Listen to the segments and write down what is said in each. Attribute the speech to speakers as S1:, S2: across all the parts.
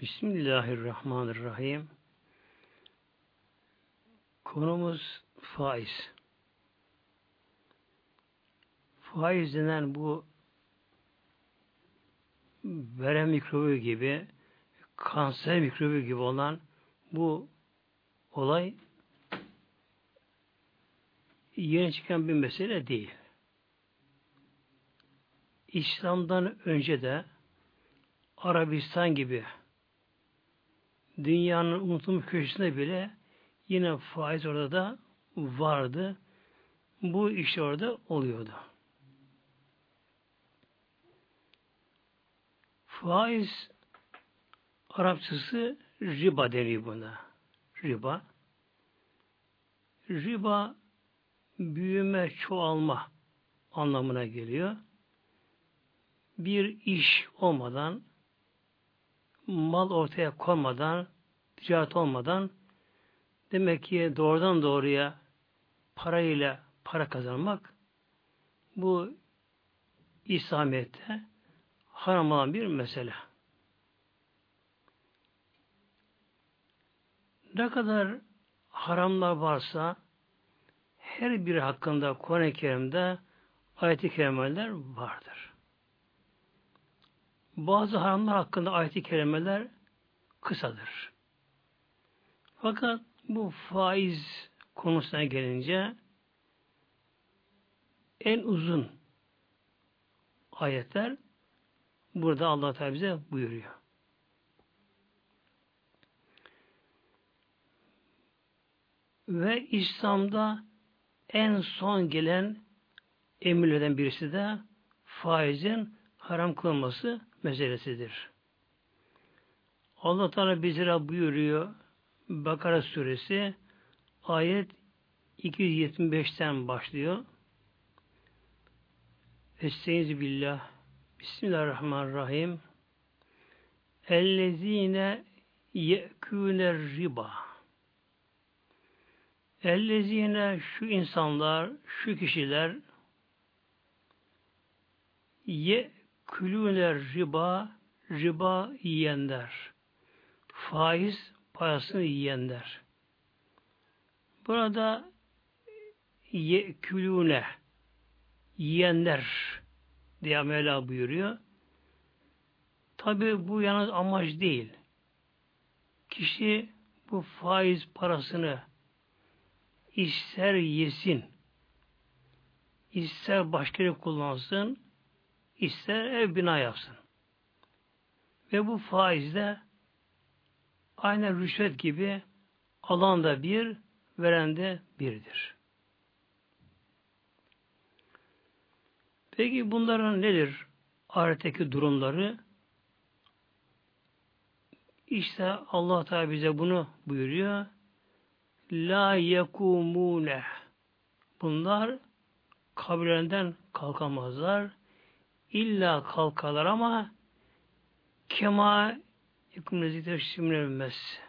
S1: Bismillahirrahmanirrahim. Konumuz faiz. Faiz denen bu verem mikrobu gibi kanser mikrobu gibi olan bu olay yeni çıkan bir mesele değil. İslam'dan önce de Arabistan gibi dünyanın unutulmuş köşesinde bile yine faiz orada da vardı. Bu iş orada oluyordu. Faiz Arapçası riba deniyor buna. Riba. Riba büyüme, çoğalma anlamına geliyor. Bir iş olmadan, mal ortaya konmadan, ticaret olmadan demek ki doğrudan doğruya parayla para kazanmak bu İslamiyet'te haram olan bir mesele. Ne kadar haramlar varsa her biri hakkında Kur'an-ı Kerim'de ayet-i kerimeler vardır. Bazı haramlar hakkında ayet-i kerimeler kısadır. Fakat bu faiz konusuna gelince en uzun ayetler burada Allah Teala bize buyuruyor. Ve İslam'da en son gelen emirlerden birisi de faizin haram kılınması meselesidir. Allah Teala bizlere buyuruyor Bakara suresi ayet 275'ten başlıyor. Estaizu billah Bismillahirrahmanirrahim Ellezine ye'kûne riba Ellezine şu insanlar, şu kişiler ye külüner riba riba yiyenler faiz parasını yiyenler burada ye külüne yiyenler diye Mevla buyuruyor. Tabi bu yalnız amaç değil. Kişi bu faiz parasını ister yesin, ister başka yere kullansın, ister ev bina yapsın. Ve bu faizde aynen rüşvet gibi alan da bir, veren de birdir. Peki bunların nedir? Ahiretteki durumları İşte Allah Teala bize bunu buyuruyor. La yekumune. Bunlar kabirlerinden kalkamazlar. İlla kalkarlar ama kema yekum lezi şimlenmez.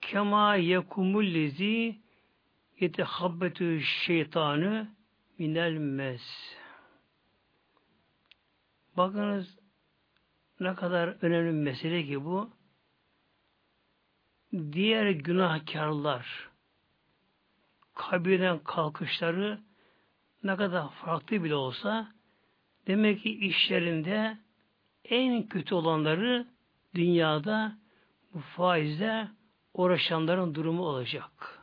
S1: Kema yekumul lezi yetehabbetü şeytanı minel mes. Bakınız ne kadar önemli bir mesele ki bu. Diğer günahkarlar kabirden kalkışları ne kadar farklı bile olsa demek ki işlerinde en kötü olanları dünyada bu faizle uğraşanların durumu olacak.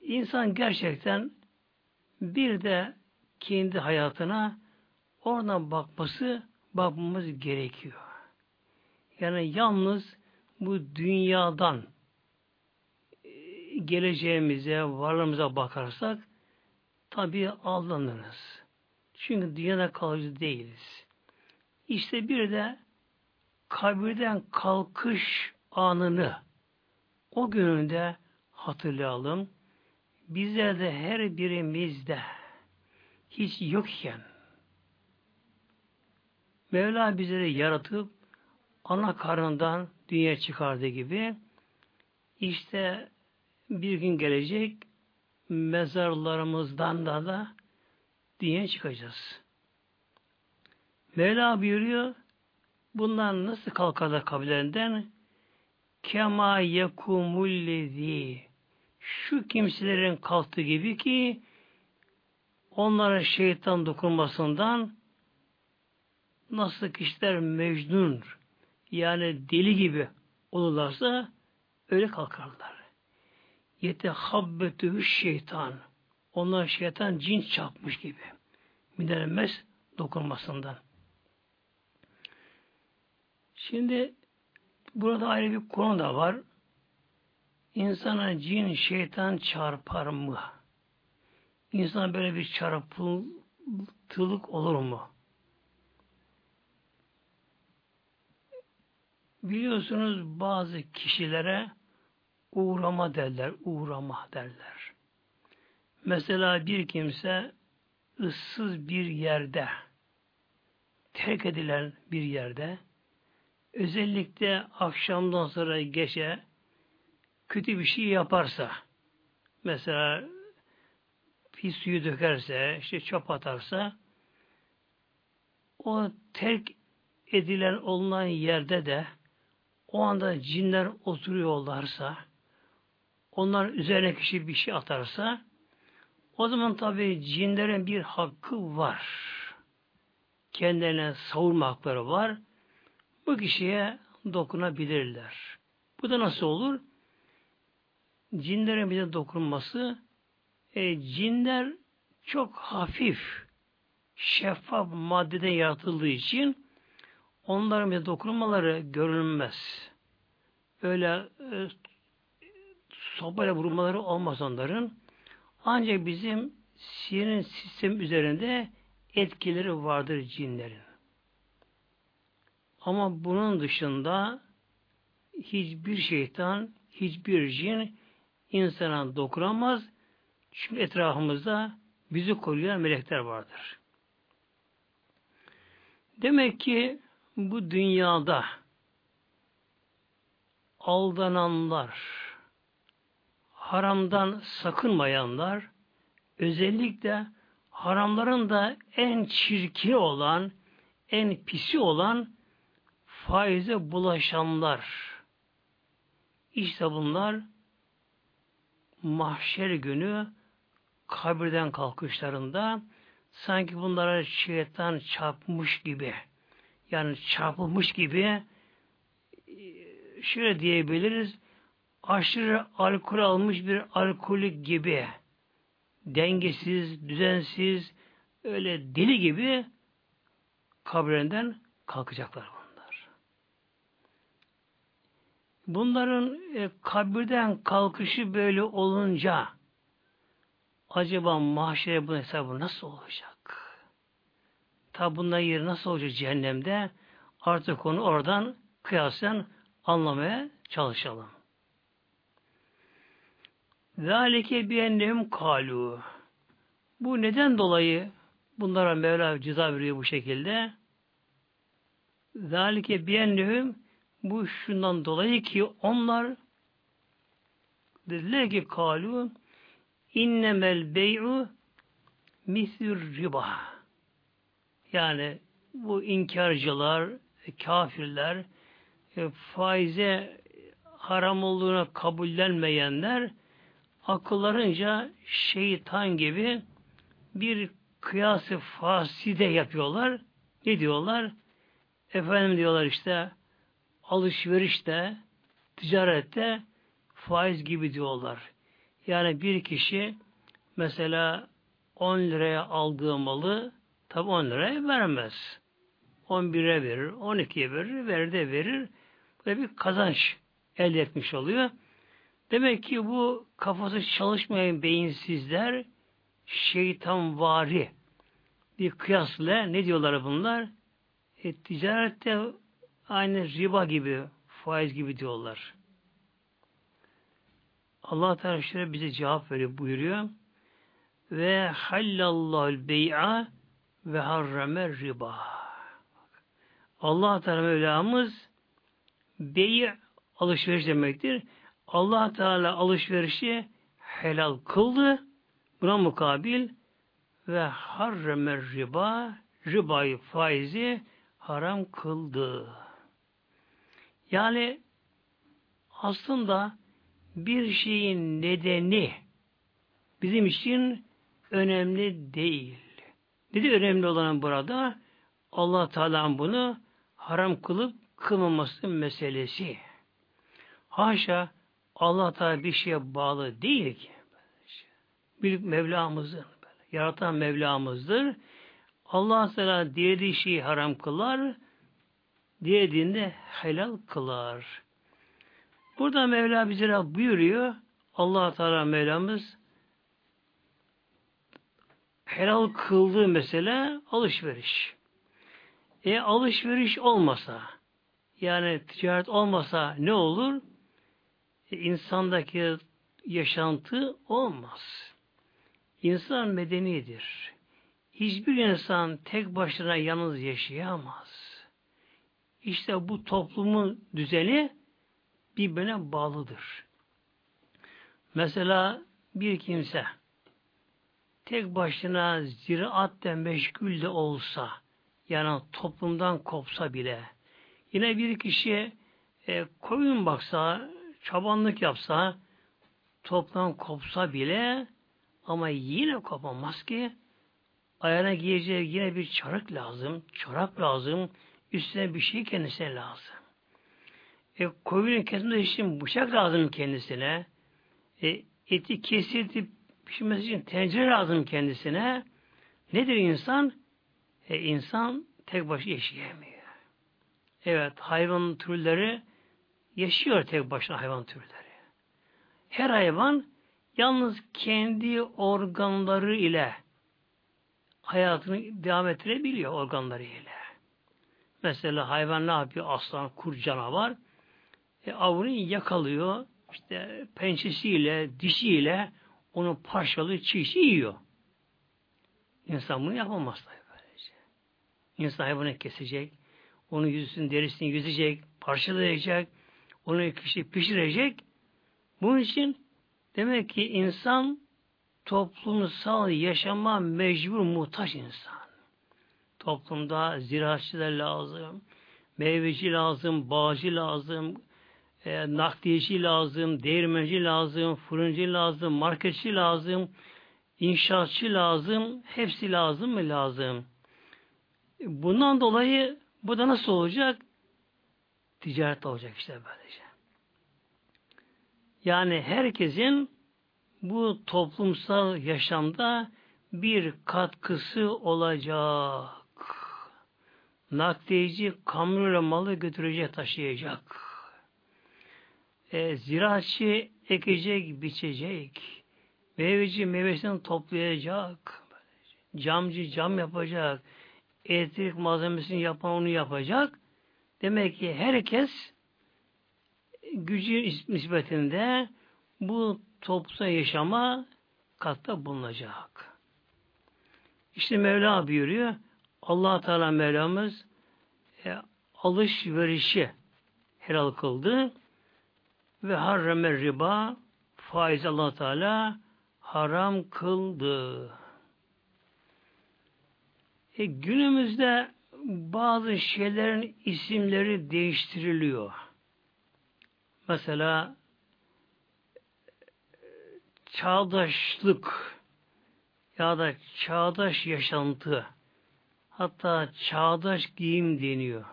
S1: İnsan gerçekten bir de kendi hayatına oradan bakması bakmamız gerekiyor. Yani yalnız bu dünyadan e, geleceğimize, varlığımıza bakarsak tabi aldanırız. Çünkü dünyada kalıcı değiliz. İşte bir de kabirden kalkış anını o gününde hatırlayalım. Bizler de her birimizde hiç yokken Mevla bizleri yaratıp ana karnından dünya çıkardığı gibi işte bir gün gelecek mezarlarımızdan da da dünya çıkacağız. Mevla buyuruyor bunlar nasıl kalkarlar kabilerinden? Kema yekumullezi şu kimselerin kalktığı gibi ki onlara şeytan dokunmasından nasıl kişiler mecnun yani deli gibi olurlarsa öyle kalkarlar. Yetehabbetü şeytan. Onlar şeytan cin çarpmış gibi. Minelemez dokunmasından. Şimdi burada ayrı bir konu da var. İnsana cin, şeytan çarpar mı? İnsan böyle bir çarpıntılık olur mu? Biliyorsunuz bazı kişilere uğrama derler, uğrama derler. Mesela bir kimse ıssız bir yerde, terk edilen bir yerde, özellikle akşamdan sonra gece kötü bir şey yaparsa, mesela pis suyu dökerse, işte çöp atarsa, o terk edilen olunan yerde de o anda cinler oturuyorlarsa, onlar üzerine kişi bir şey atarsa, o zaman tabi cinlerin bir hakkı var. Kendilerine savunma hakları var. Bu kişiye dokunabilirler. Bu da nasıl olur? Cinlerin bize dokunması e, cinler çok hafif şeffaf maddeden yaratıldığı için onların bize dokunmaları görülmez. Öyle e, sopayla vurmaları olmaz onların. Ancak bizim sinir sistem üzerinde etkileri vardır cinlerin. Ama bunun dışında hiçbir şeytan, hiçbir cin insana dokunamaz. Çünkü etrafımızda bizi koruyan melekler vardır. Demek ki bu dünyada aldananlar, haramdan sakınmayanlar, özellikle haramların da en çirkin olan, en pisi olan faize bulaşanlar. İşte bunlar mahşer günü kabirden kalkışlarında sanki bunlara şeytan çarpmış gibi yani çarpılmış gibi şöyle diyebiliriz aşırı alkol almış bir alkolik gibi dengesiz, düzensiz öyle deli gibi kabrinden kalkacaklar bunlar. Bunların e, kabirden kalkışı böyle olunca acaba mahşere bu hesabı nasıl olacak? Tabi bunların yeri nasıl olacak cehennemde? Artık onu oradan kıyasen anlamaya çalışalım. Zalike biennehum kalu. Bu neden dolayı bunlara Mevla ceza veriyor bu şekilde? Zalike biennehum bu şundan dolayı ki onlar dediler ki kalu innemel bey'u misür riba. Yani bu inkarcılar, kafirler, e, faize haram olduğuna kabullenmeyenler akıllarınca şeytan gibi bir kıyası faside yapıyorlar. Ne diyorlar? Efendim diyorlar işte alışverişte, ticarette faiz gibi diyorlar. Yani bir kişi mesela 10 liraya aldığı malı tabi 10 liraya vermez. 11'e verir, 12'ye verir, verir de verir. Böyle bir kazanç elde etmiş oluyor. Demek ki bu kafası çalışmayan beyinsizler şeytan vari bir kıyasla ne diyorlar bunlar? E, ticarette aynı riba gibi, faiz gibi diyorlar. Allah Teala bize cevap veriyor buyuruyor. Ve hallallahu bey'a ve harrame riba. Allah Teala Mevlamız bey alışveriş demektir allah Teala alışverişi helal kıldı. Buna mukabil ve harremer riba ribayı faizi haram kıldı. Yani aslında bir şeyin nedeni bizim için önemli değil. Dedi önemli olan burada Allah Teala bunu haram kılıp kılmaması meselesi. Haşa Allah Teala bir şeye bağlı değil ki. Büyük Mevlamızdır. Yaratan Mevlamızdır. Allah Teala dilediği şeyi haram kılar, dilediğinde helal kılar. Burada Mevla bize buyuruyor. Allah Teala Mevlamız helal kıldığı mesele alışveriş. E alışveriş olmasa, yani ticaret olmasa ne olur? İnsandaki yaşantı olmaz. İnsan medenidir. Hiçbir insan tek başına yalnız yaşayamaz. İşte bu toplumun düzeni birbirine bağlıdır. Mesela bir kimse tek başına ziraatle meşgul de olsa, yani toplumdan kopsa bile, yine bir kişi e, koyun baksa, çabanlık yapsa, toplam kopsa bile, ama yine kopamaz ki, ayağına giyeceği yine bir çarık lazım, çorap lazım, üstüne bir şey kendisine lazım. E, koyunun kesmesi için bıçak lazım kendisine, e, eti kesilip pişmesi için tencere lazım kendisine. Nedir insan? E, insan tek başına yaşayamıyor. Evet, hayvan türleri yaşıyor tek başına hayvan türleri. Her hayvan yalnız kendi organları ile hayatını devam ettirebiliyor organları ile. Mesela hayvan ne yapıyor? Aslan, kur canavar e, avını yakalıyor. İşte pençesiyle, dişiyle onu parçalıyor, çiğ yiyor. İnsan bunu yapamaz tabii böylece. İnsan hayvanı kesecek, onu yüzünün derisini yüzecek, parçalayacak, onu kişi pişirecek. Bunun için demek ki insan toplumsal yaşama mecbur muhtaç insan. Toplumda ziraatçılar lazım, meyveci lazım, bağcı lazım, e, nakliyeci lazım, değirmenci lazım, fırıncı lazım, marketçi lazım, inşaatçı lazım, hepsi lazım mı lazım? Bundan dolayı bu da nasıl olacak? Ticaret olacak işte böylece. Yani herkesin bu toplumsal yaşamda bir katkısı olacak. Nakliyeci kamyonla malı götürecek, taşıyacak e, ziraatçı ekecek, biçecek. Meyveci meyvesini toplayacak. Camcı cam yapacak. Elektrik malzemesini yapan onu yapacak. Demek ki herkes gücü nispetinde bu toplumsal yaşama katta bulunacak. İşte Mevla buyuruyor. allah Teala Mevlamız e, alışverişi helal kıldı. Ve harreme riba faiz allah Teala haram kıldı. E, günümüzde bazı şeylerin isimleri değiştiriliyor. Mesela çağdaşlık ya da çağdaş yaşantı hatta çağdaş giyim deniyor.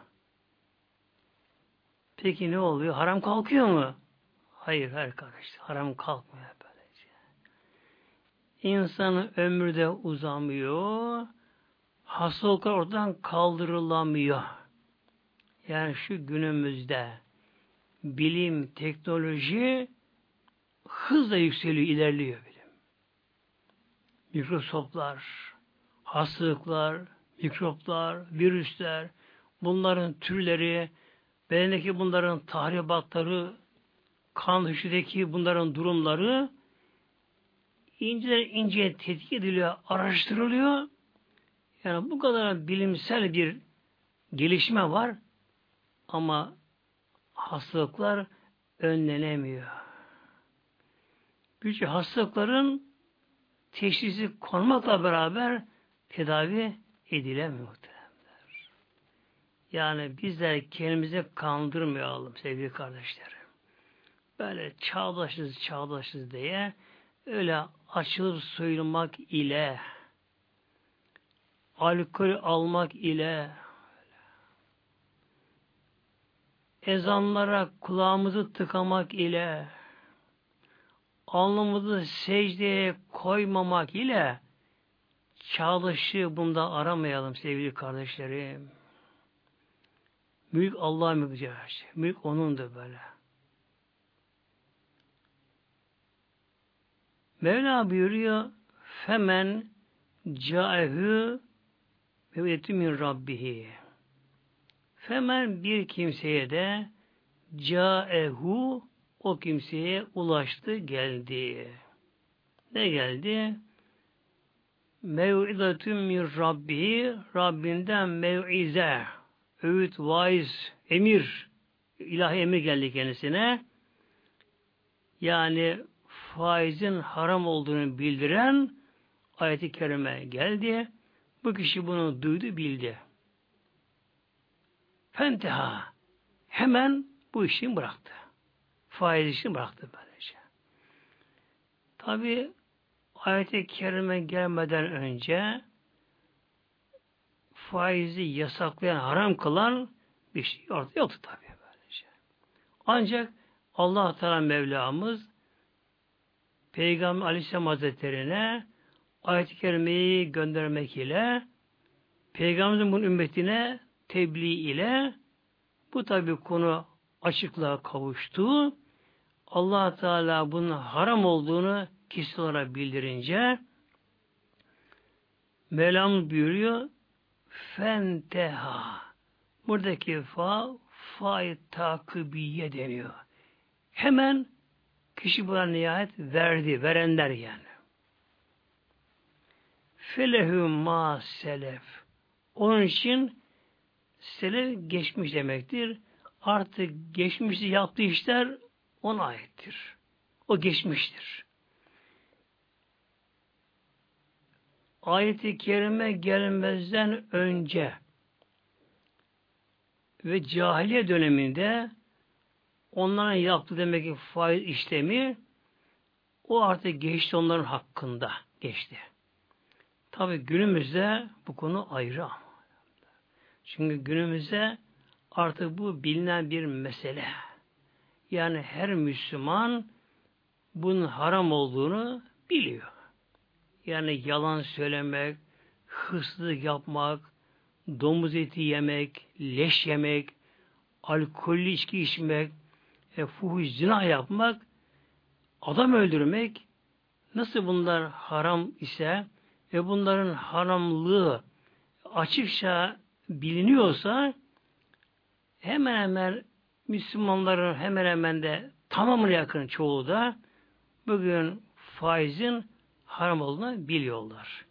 S1: Peki ne oluyor? Haram kalkıyor mu? Hayır, kardeşler. Haram kalkmıyor böylece. İnsanın ömrü de uzamıyor. Hastalıklar oradan kaldırılamıyor. Yani şu günümüzde bilim, teknoloji hızla yükseliyor, ilerliyor bilim. Mikroskoplar, hastalıklar, mikroplar, virüsler, bunların türleri, bedendeki bunların tahribatları, kan hücredeki bunların durumları ince ince tetkik ediliyor, araştırılıyor. Yani bu kadar bilimsel bir gelişme var ama hastalıklar önlenemiyor. Birçok hastalıkların teşhisi konmakla beraber tedavi edilemiyor. Yani bizler kendimizi kandırmayalım sevgili kardeşlerim. Böyle çağdaşız çağdaşız diye öyle açılıp soyulmak ile alkol almak ile ezanlara kulağımızı tıkamak ile alnımızı secdeye koymamak ile çağdaşı bunda aramayalım sevgili kardeşlerim. Mülk Allah'a mülk Mülk O'nundur böyle. Mevla buyuruyor Femen caehu mevletu min rabbihi. Femen bir kimseye de caehu o kimseye ulaştı geldi. Ne geldi? Mev'idatun min rabbihi Rabbinden mev'ize öğüt, vaiz, emir ilahi emir geldi kendisine. Yani faizin haram olduğunu bildiren ayeti kerime geldi. Bu kişi bunu duydu, bildi. Fenteha hemen bu işini bıraktı. Faiz işini bıraktı böylece. Tabi ayet-i kerime gelmeden önce faizi yasaklayan, haram kılan bir şey orada yoktu tabi böylece. Ancak Allah Teala Mevlamız Peygamber Aleyhisselam Hazretleri'ne ayet-i kerimeyi göndermek ile Peygamberimizin bunun ümmetine tebliğ ile bu tabi konu açıklığa kavuştu. allah Teala bunun haram olduğunu kişi olarak bildirince Mevlam buyuruyor fenteha buradaki fa fa takibiye deniyor. Hemen kişi buna nihayet verdi, verenler yani. Felehü ma selef. Onun için selef geçmiş demektir. Artık geçmişte yaptığı işler ona aittir. O geçmiştir. Ayet-i kerime gelmezden önce ve cahiliye döneminde onların yaptığı demek ki faiz işlemi o artık geçti onların hakkında geçti. Tabi günümüzde bu konu ayrı ama. Çünkü günümüzde artık bu bilinen bir mesele. Yani her Müslüman bunun haram olduğunu biliyor. Yani yalan söylemek, hırsızlık yapmak, domuz eti yemek, leş yemek, alkollü içki içmek, e, fuhuş zina yapmak, adam öldürmek nasıl bunlar haram ise ve bunların haramlığı açıkça biliniyorsa hemen hemen Müslümanların hemen hemen de tamamına yakın çoğu da bugün faizin haram olduğunu biliyorlar.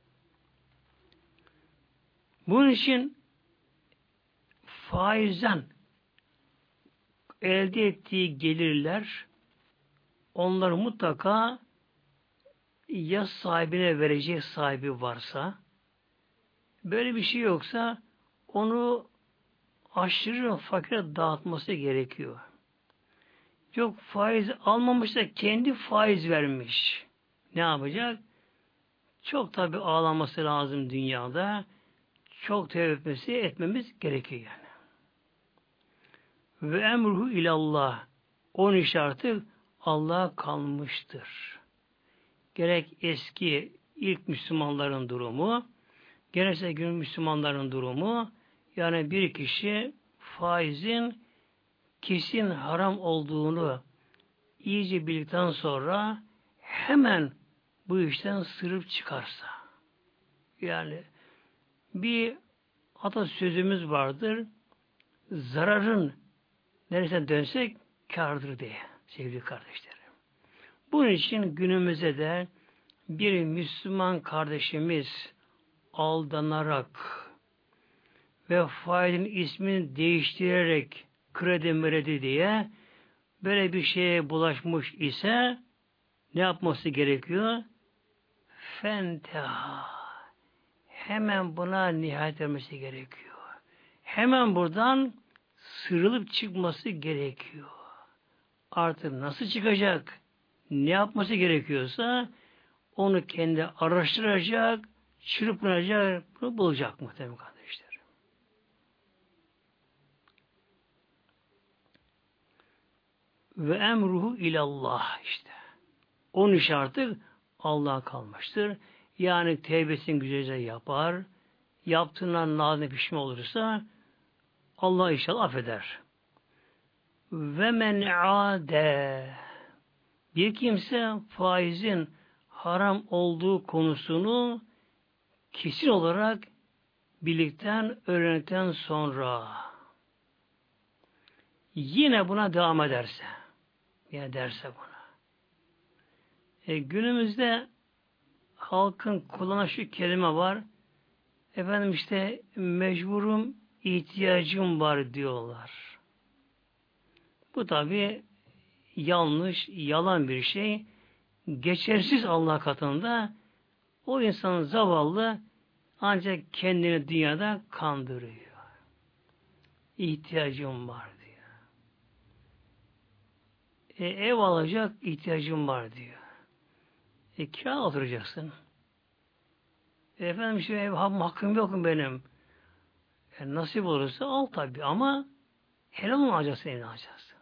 S1: Bunun için faizden elde ettiği gelirler onlar mutlaka ya sahibine vereceği sahibi varsa böyle bir şey yoksa onu aşırı fakire dağıtması gerekiyor. Yok faiz almamış da kendi faiz vermiş. Ne yapacak? Çok tabi ağlaması lazım dünyada. Çok tevbe etmemiz gerekiyor yani. Ve emruhu ilallah. Onun iş artık Allah'a kalmıştır. Gerek eski ilk Müslümanların durumu, gerekse gün Müslümanların durumu, yani bir kişi faizin kesin haram olduğunu iyice bildikten sonra hemen bu işten sırıp çıkarsa. Yani bir atasözümüz vardır. Zararın neresinden dönsek kardır diye sevgili kardeşlerim. Bunun için günümüzde de bir Müslüman kardeşimiz aldanarak ve failin ismini değiştirerek kredi mredi diye böyle bir şeye bulaşmış ise ne yapması gerekiyor? Fenteha. Hemen buna nihayet vermesi gerekiyor. hemen buradan sıyrılıp çıkması gerekiyor. Artık nasıl çıkacak, ne yapması gerekiyorsa onu kendi araştıracak, çırpınacak, bunu bulacak muhtemelen kardeşler. Ve emruhu ilallah işte. Onun iş artık Allah'a kalmıştır. Yani tevbesini güzelce yapar. Yaptığından nazine pişman olursa Allah inşallah affeder. Ve men ade bir kimse faizin haram olduğu konusunu kesin olarak birlikten öğrendikten sonra yine buna devam ederse ya derse buna. E, günümüzde halkın kullanan şu kelime var. Efendim işte mecburum ihtiyacım var diyorlar. Bu tabi yanlış, yalan bir şey. Geçersiz Allah katında o insanın zavallı ancak kendini dünyada kandırıyor. İhtiyacım var diyor. E, ev alacak ihtiyacım var diyor. E, kira oturacaksın. E, efendim işte ev hakkım yok benim. E, nasip olursa al tabi ama helal mı alacaksın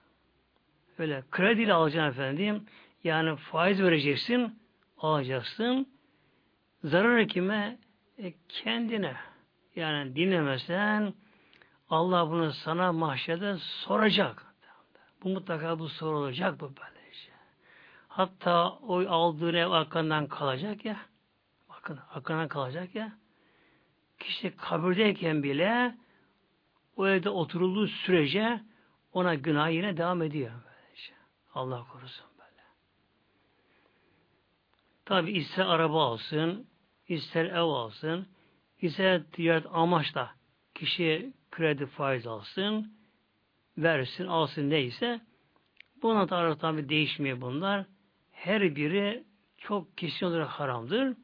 S1: evini alacaksın. Öyle krediyle alacaksın efendim. Yani faiz vereceksin, alacaksın. Zarar kime? E, kendine. Yani dinlemesen Allah bunu sana mahşerde soracak. Bu mutlaka bu sorulacak bu böylece. Hatta o aldığın ev arkandan kalacak ya. Bakın arkandan kalacak ya. Kişi kabirdeyken bile o evde oturulduğu sürece ona günah yine devam ediyor. Allah korusun böyle. Tabi ister araba alsın, ister ev alsın, ister ticaret amaçla kişi kredi faiz alsın, versin, alsın neyse buna da tabi değişmiyor bunlar. Her biri çok kesin olarak haramdır.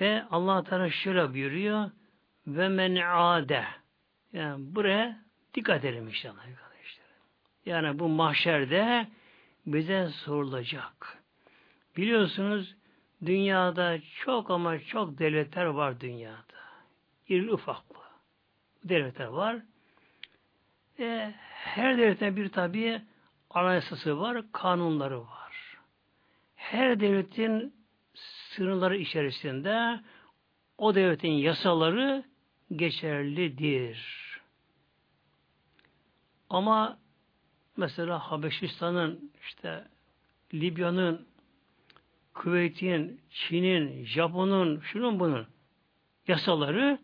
S1: Ve Allah Teala şöyle buyuruyor ve men ade yani buraya dikkat edelim inşallah. Yani bu mahşerde bize sorulacak. Biliyorsunuz dünyada çok ama çok devletler var dünyada. İrili ufaklı devletler var. E, her devletin bir tabi anayasası var, kanunları var. Her devletin sınırları içerisinde o devletin yasaları geçerlidir. Ama mesela Habeşistan'ın işte Libya'nın Kuveyt'in, Çin'in, Japon'un, şunun bunun yasaları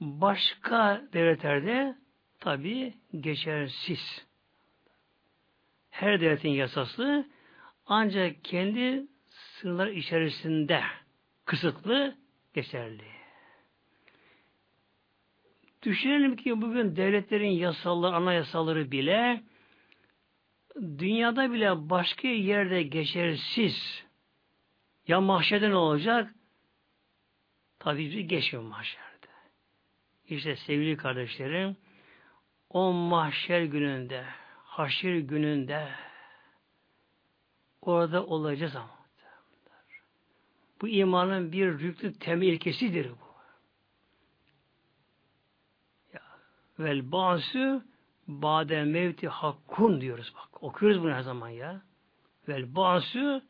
S1: başka devletlerde tabi geçersiz. Her devletin yasası ancak kendi sınırlar içerisinde kısıtlı geçerli. Düşünelim ki bugün devletlerin yasaları, anayasaları bile dünyada bile başka yerde geçersiz. Ya mahşerde ne olacak? Tabii bir geçmiyor mahşerde. İşte sevgili kardeşlerim, o mahşer gününde, haşir gününde orada olacağız ama. Bu imanın bir rüklü temel ilkesidir bu. Ya, vel ba'su ba'de mevti hakkun diyoruz bak. Okuyoruz bunu her zaman ya. Vel ba'su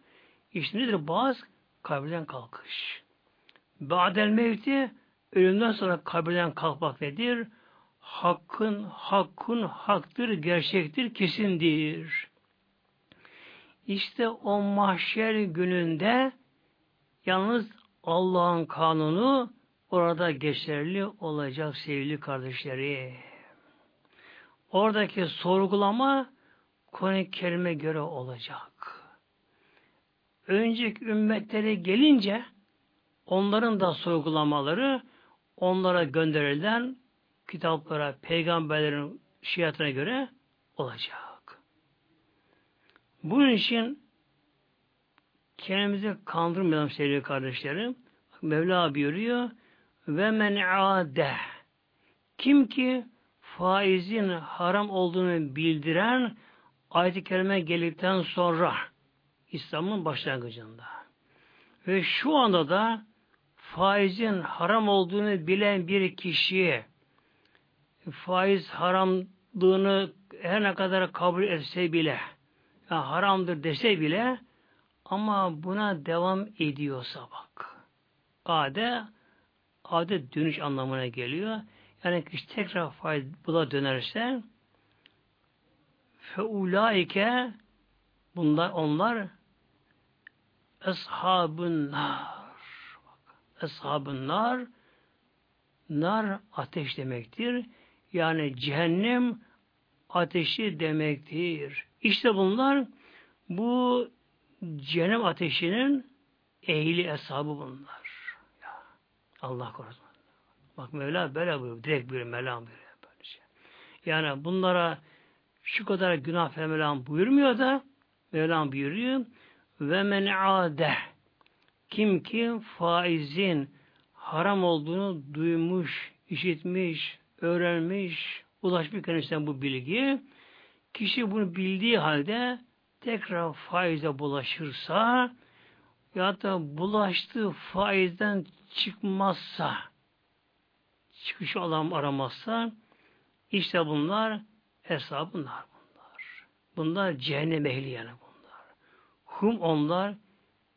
S1: işte nedir? Bazı kabirden kalkış. Ba'del mevti ölümden sonra kabirden kalkmak nedir? Hakkın, hakkın, haktır, gerçektir, kesindir. İşte o mahşer gününde yalnız Allah'ın kanunu orada geçerli olacak sevgili kardeşleri. Oradaki sorgulama Kur'an-ı Kerim'e göre olacak. Önceki ümmetlere gelince onların da sorgulamaları onlara gönderilen kitaplara, peygamberlerin şiatına göre olacak. Bunun için kendimizi kandırmayalım sevgili kardeşlerim. Mevla buyuruyor ve men ade Kim ki faizin haram olduğunu bildiren ayet-i kerime geldikten sonra İslam'ın başlangıcında ve şu anda da faizin haram olduğunu bilen bir kişiye faiz haramlığını her ne kadar kabul etse bile yani haramdır dese bile ama buna devam ediyorsa bak. Ade ade dönüş anlamına geliyor. Yani kişi tekrar faiz bula dönerse feulaike bunlar onlar eshabın nar. Eshabın nar nar ateş demektir. Yani cehennem ateşi demektir. İşte bunlar bu cehennem ateşinin ehli hesabı bunlar. Allah korusun. Bak Mevla böyle buyuruyor. Direkt bir Mevla buyuruyor. Böylece. Yani bunlara şu kadar günah Mevlam buyurmuyor da Mevlam buyuruyor ve men ade kim ki faizin haram olduğunu duymuş, işitmiş, öğrenmiş, ulaşmış kendisinden bu bilgi kişi bunu bildiği halde tekrar faize bulaşırsa ya da bulaştığı faizden çıkmazsa çıkış alan aramazsa işte bunlar hesabı bunlar bunlar. Bunlar cehennem ehli yani bunlar. Hum onlar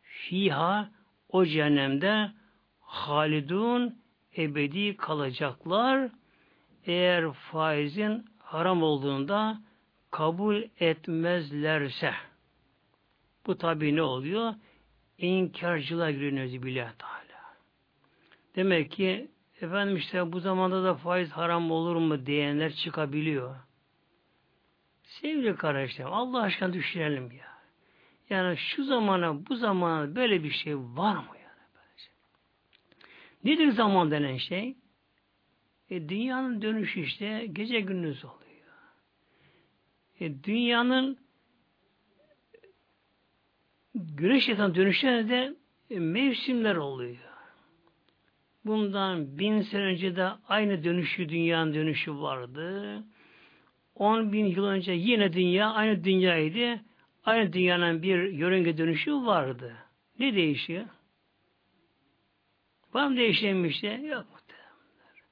S1: fiha o cehennemde halidun ebedi kalacaklar eğer faizin haram olduğunda kabul etmezlerse bu tabi ne oluyor? İnkarcılar giriyor billah Teala. Demek ki efendim işte bu zamanda da faiz haram olur mu diyenler çıkabiliyor. Sevgili kardeşlerim Allah aşkına düşünelim ya. Yani şu zamana bu zamana böyle bir şey var mı yani? Nedir zaman denen şey? E, dünyanın dönüşü işte gece gündüz oluyor. E, dünyanın güneş yatan dönüşlerinde de e, mevsimler oluyor. Bundan bin sene önce de aynı dönüşü, dünyanın dönüşü vardı. On bin yıl önce yine dünya aynı dünyaydı. Aynı dünyanın bir yörünge dönüşü vardı. Ne değişiyor? Var mı değişen bir şey? Yok muhtemelenler.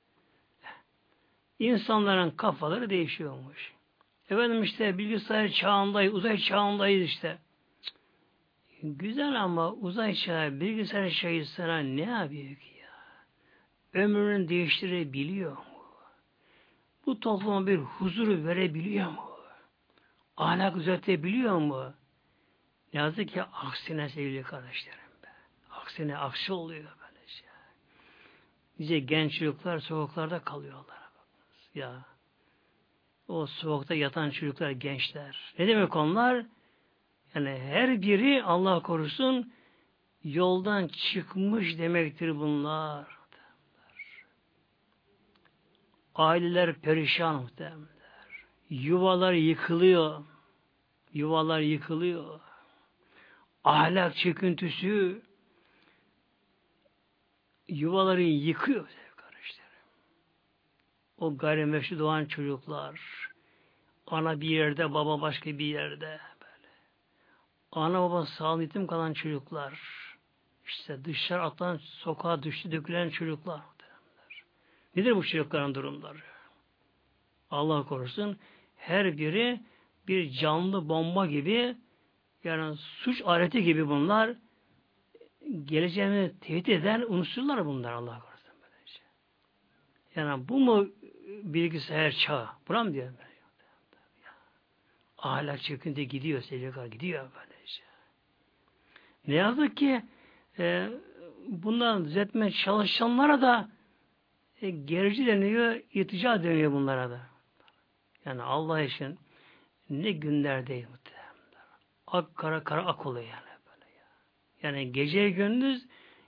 S1: İnsanların kafaları değişiyormuş. Efendim işte bilgisayar çağındayız, uzay çağındayız işte. Güzel ama uzay çağı, bilgisayar çağı sana ne yapıyor ki ya? Ömrünü değiştirebiliyor mu? Bu topluma bir huzuru verebiliyor mu? Ahlak düzeltebiliyor mu? Ne yazık ki aksine sevgili kardeşlerim be. Aksine aksi oluyor böyle şey. Nice genç çocuklar sokaklarda kalıyorlar. Ya o soğukta yatan çocuklar, gençler. Ne demek onlar? Yani her biri Allah korusun yoldan çıkmış demektir bunlar. Aileler perişan muhtemelenler. Yuvalar yıkılıyor. Yuvalar yıkılıyor. Ahlak çöküntüsü yuvaları yıkıyor o gayrimeşru doğan çocuklar, ana bir yerde, baba başka bir yerde. Ana baba sağlığı yetim kalan çocuklar, işte dışarı atılan, sokağa düştü, dökülen çocuklar. Nedir bu çocukların durumları? Allah korusun, her biri bir canlı bomba gibi, yani suç aleti gibi bunlar, geleceğini tehdit eden unsurlar bunlar Allah korusun. Böylece. Yani bu mu bilgisayar çağı. Buna mı diyor? Ahlak çökünde gidiyor, sevgili gidiyor böylece. Ne yazık ki e, bundan düzeltmeye çalışanlara da e, gerici deniyor, itica deniyor bunlara da. Yani Allah için ne günler değil muhtemelen. Ak kara kara ak oluyor yani böyle ya. Yani gece gündüz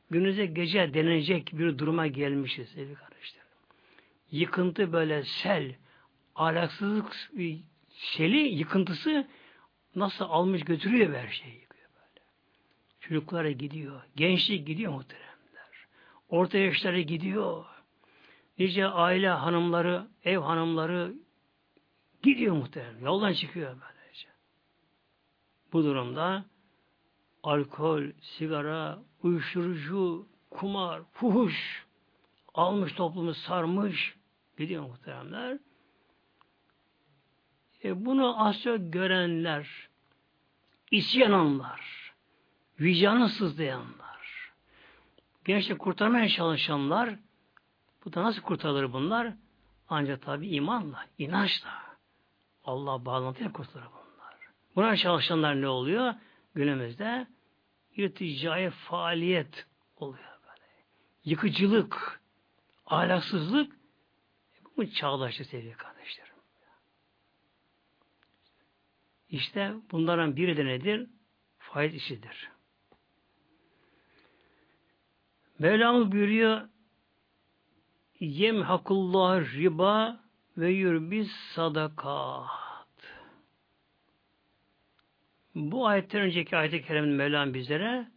S1: günüze gece denecek bir duruma gelmişiz sevgili kardeşler yıkıntı böyle sel, alaksızlık seli yıkıntısı nasıl almış götürüyor her şeyi. Çocuklara gidiyor. Gençlik gidiyor muhteremler. Orta yaşlara gidiyor. nice aile hanımları, ev hanımları gidiyor muhtemelen. Yoldan çıkıyor böylece. Bu durumda alkol, sigara, uyuşturucu, kumar, fuhuş almış toplumu sarmış gidiyor muhteremler. E bunu çok görenler, isyananlar, vicdanı sızlayanlar, gençlik kurtarmaya çalışanlar, bu da nasıl kurtarılır bunlar? Ancak tabi imanla, inançla, Allah bağlantıyla kurtarır bunlar. Buna çalışanlar ne oluyor? Günümüzde irticai faaliyet oluyor böyle. Yıkıcılık, ahlaksızlık bu çağdaşlık sevgili kardeşlerim. İşte bunların biri de nedir? Faiz işidir. Mevlamız buyuruyor yemhakullah riba ve yurbis sadakat. Bu ayetten önceki ayet-i kerimin Mevlam bizlere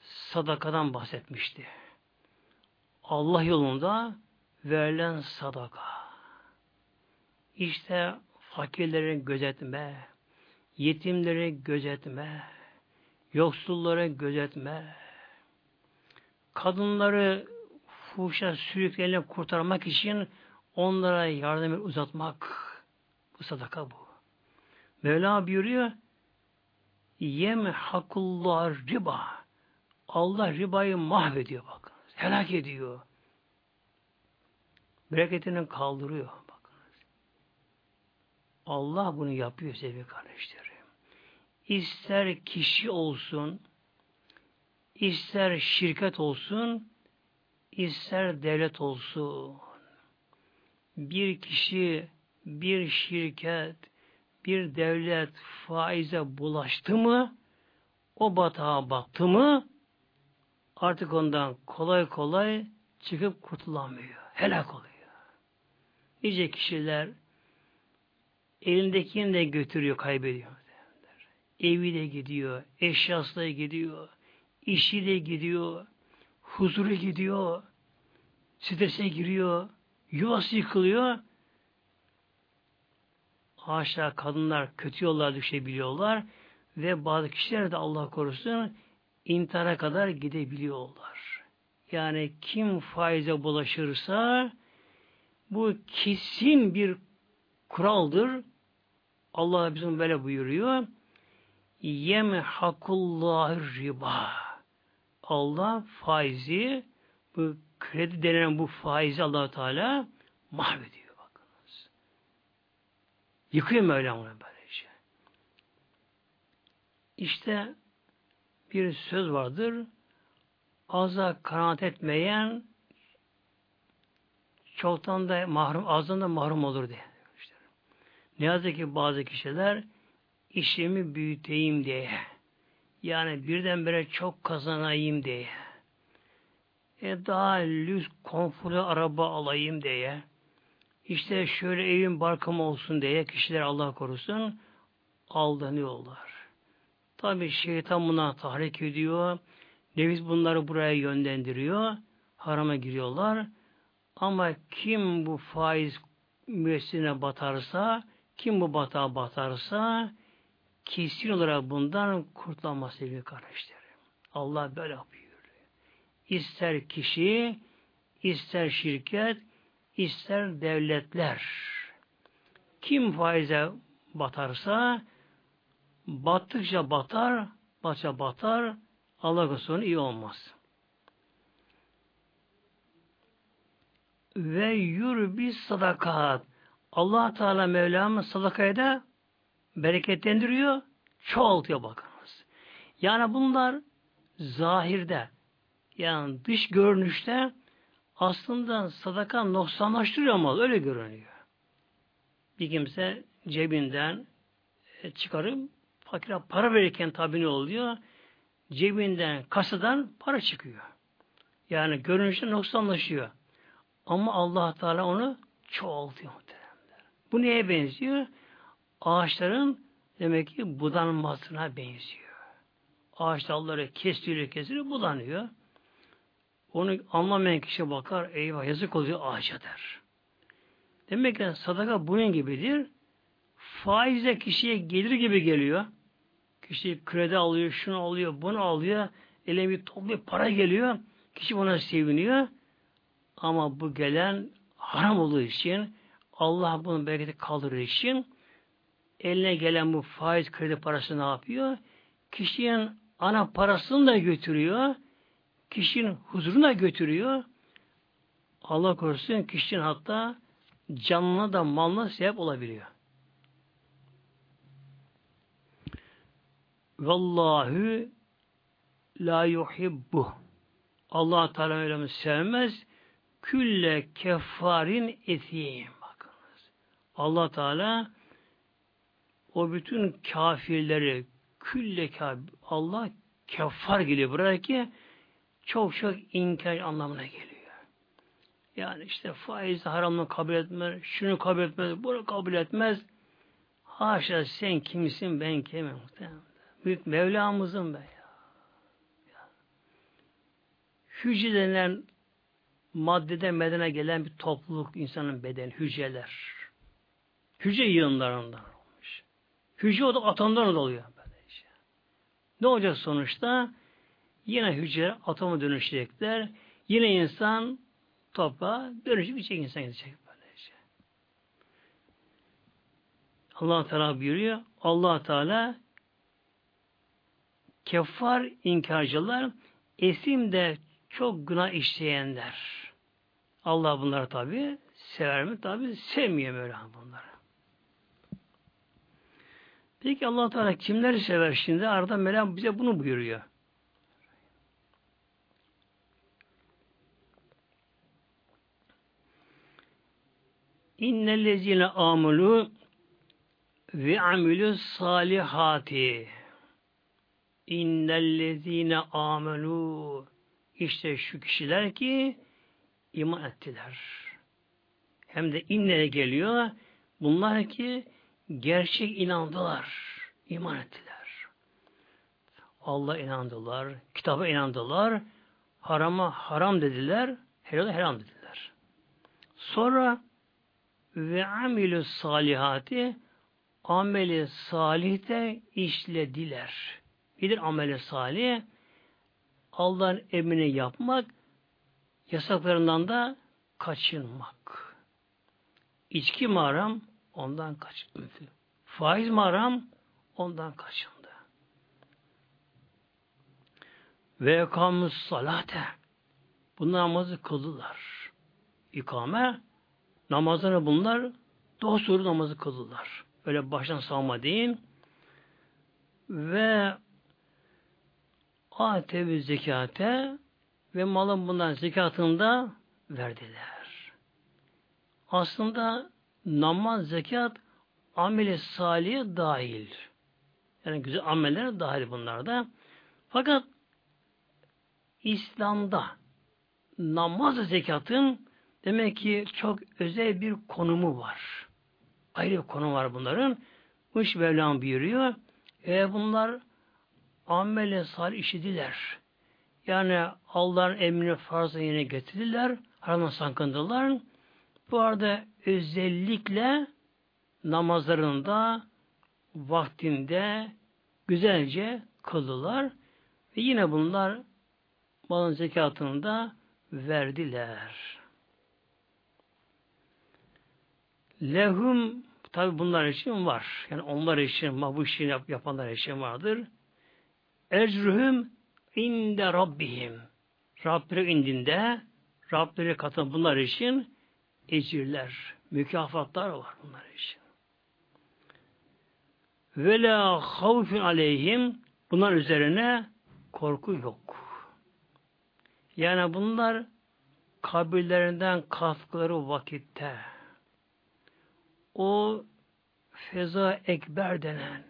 S1: sadakadan bahsetmişti. Allah yolunda verilen sadaka. İşte fakirleri gözetme, yetimleri gözetme, yoksulları gözetme, kadınları fuhuşa sürüklerini kurtarmak için onlara yardım uzatmak. Bu sadaka bu. Mevla buyuruyor yem hakullah riba. Allah ribayı mahvediyor bakın. Helak ediyor. Bereketini kaldırıyor. Bakınız. Allah bunu yapıyor sevgili kardeşlerim. İster kişi olsun, ister şirket olsun, ister devlet olsun. Bir kişi, bir şirket, bir devlet faize bulaştı mı, o batağa battı mı, artık ondan kolay kolay çıkıp kurtulamıyor. Helak oluyor. Nice kişiler elindekini de götürüyor, kaybediyor. Evi de gidiyor, eşyası da gidiyor, işi de gidiyor, huzuru gidiyor, strese giriyor, yuvası yıkılıyor. Haşa kadınlar kötü yollar düşebiliyorlar ve bazı kişiler de Allah korusun intihara kadar gidebiliyorlar. Yani kim faize bulaşırsa bu kesin bir kuraldır. Allah bizim böyle buyuruyor. Yem hakullah riba. Allah faizi bu kredi denen bu faizi allah Teala mahvediyor bakınız. Yıkıyor Mevlam onu böylece. İşte bir söz vardır. Aza kanaat etmeyen çoktan da mahrum, azdan da mahrum olur diye. Ne yazık ki bazı kişiler işimi büyüteyim diye yani birdenbire çok kazanayım diye e daha lüks konforlu araba alayım diye işte şöyle evim barkım olsun diye kişiler Allah korusun aldanıyorlar. Tabi şeytan buna tahrik ediyor. Nefis bunları buraya yönlendiriyor. Harama giriyorlar. Ama kim bu faiz müessine batarsa, kim bu batağa batarsa kesin olarak bundan kurtulamaz sevgili kardeşlerim. Allah böyle yapıyor. İster kişi, ister şirket, ister devletler. Kim faize batarsa battıkça batar, batça batar, Allah sonu iyi olmaz. Ve yürbi sadakat. Allah Teala Mevlamız sadakayı da bereketlendiriyor, çoğaltıyor bakınız. Yani bunlar zahirde, yani dış görünüşte aslında sadaka noksanlaştırıyor ama öyle görünüyor. Bir kimse cebinden e, çıkarıp fakire para verirken tabi ne oluyor? Cebinden, kasadan para çıkıyor. Yani görünüşte noksanlaşıyor. Ama allah Teala onu çoğaltıyor muhteremler. Bu neye benziyor? Ağaçların demek ki budanmasına benziyor. Ağaç dalları kesiliyor kesiliyor budanıyor. Onu anlamayan kişi bakar, eyvah yazık oluyor ağaca der. Demek ki sadaka bunun gibidir. Faizle kişiye gelir gibi geliyor. Kişi kredi alıyor, şunu alıyor, bunu alıyor. Eline bir toplu para geliyor. Kişi buna seviniyor. Ama bu gelen haram olduğu için Allah bunu bereketi kaldırır için eline gelen bu faiz kredi parası ne yapıyor? Kişinin ana parasını da götürüyor. Kişinin huzurunu götürüyor. Allah korusun kişinin hatta canına da malına sebep olabiliyor. Vallahu la yuhibbu. Allah Teala öyle sevmez. Külle kefarin etim. Bakınız. Allah Teala o bütün kafirleri külle Allah keffar geliyor buraya ki çok çok inkar anlamına geliyor. Yani işte faiz haramını kabul etmez, şunu kabul etmez, bunu kabul etmez. Haşa sen kimsin ben kimim? Büyük Mevlamızın be ya. ya. Hücre denilen maddede medene gelen bir topluluk insanın bedeni, hücreler. Hücre yığınlarından. Hücre o da atomdan oluyor. Ne olacak sonuçta? Yine hücre atomu dönüşecekler. Yine insan toprağa dönüşüp içecek insan gidecek böylece. Allah Teala buyuruyor. Allah Teala keffar inkarcılar esim de çok günah işleyenler. Allah bunları tabi sever mi? Tabi sevmiyor böyle bunları. Peki allah Teala kimleri sever şimdi? Arada Mevlam bize bunu buyuruyor. İnnellezine amelu ve amilü salihati İnnellezine amelu işte şu kişiler ki iman ettiler. Hem de inneye geliyor. Bunlar ki gerçek inandılar. iman ettiler. Allah inandılar. Kitaba inandılar. Harama haram dediler. Helal haram dediler. Sonra ve amilü salihati ameli salihte işlediler. Nedir ameli salih? Allah'ın emrini yapmak, yasaklarından da kaçınmak. İçki mi haram? Ondan kaçındı. Faiz mi haram? Ondan kaçındı. Ve kamus salate. Bu namazı kıldılar. İkame namazını bunlar doğru namazı kıldılar. Öyle baştan savma değil. Ve atevi zekate ve malın bundan zekatında verdiler. Aslında namaz, zekat ameli salih dahil. Yani güzel ameller dahil bunlarda. Fakat İslam'da namaz zekatın demek ki çok özel bir konumu var. Ayrı bir konu var bunların. Bu iş Mevlam buyuruyor. Eğer bunlar amele salih işidiler. Yani Allah'ın emrini farzı yerine getirdiler. Haramdan sakındılar. Bu arada özellikle namazlarında vaktinde güzelce kıldılar. Ve yine bunlar malın zekatını da verdiler. Lehum tabi bunlar için var. Yani onlar için, bu işini yap, yapanlar için vardır. Ecruhum inde rabbihim. Rableri indinde Rableri katın bunlar için ecirler, mükafatlar var bunlar için. Ve la havfun aleyhim bunlar üzerine korku yok. Yani bunlar kabirlerinden kalktıkları vakitte o feza ekber denen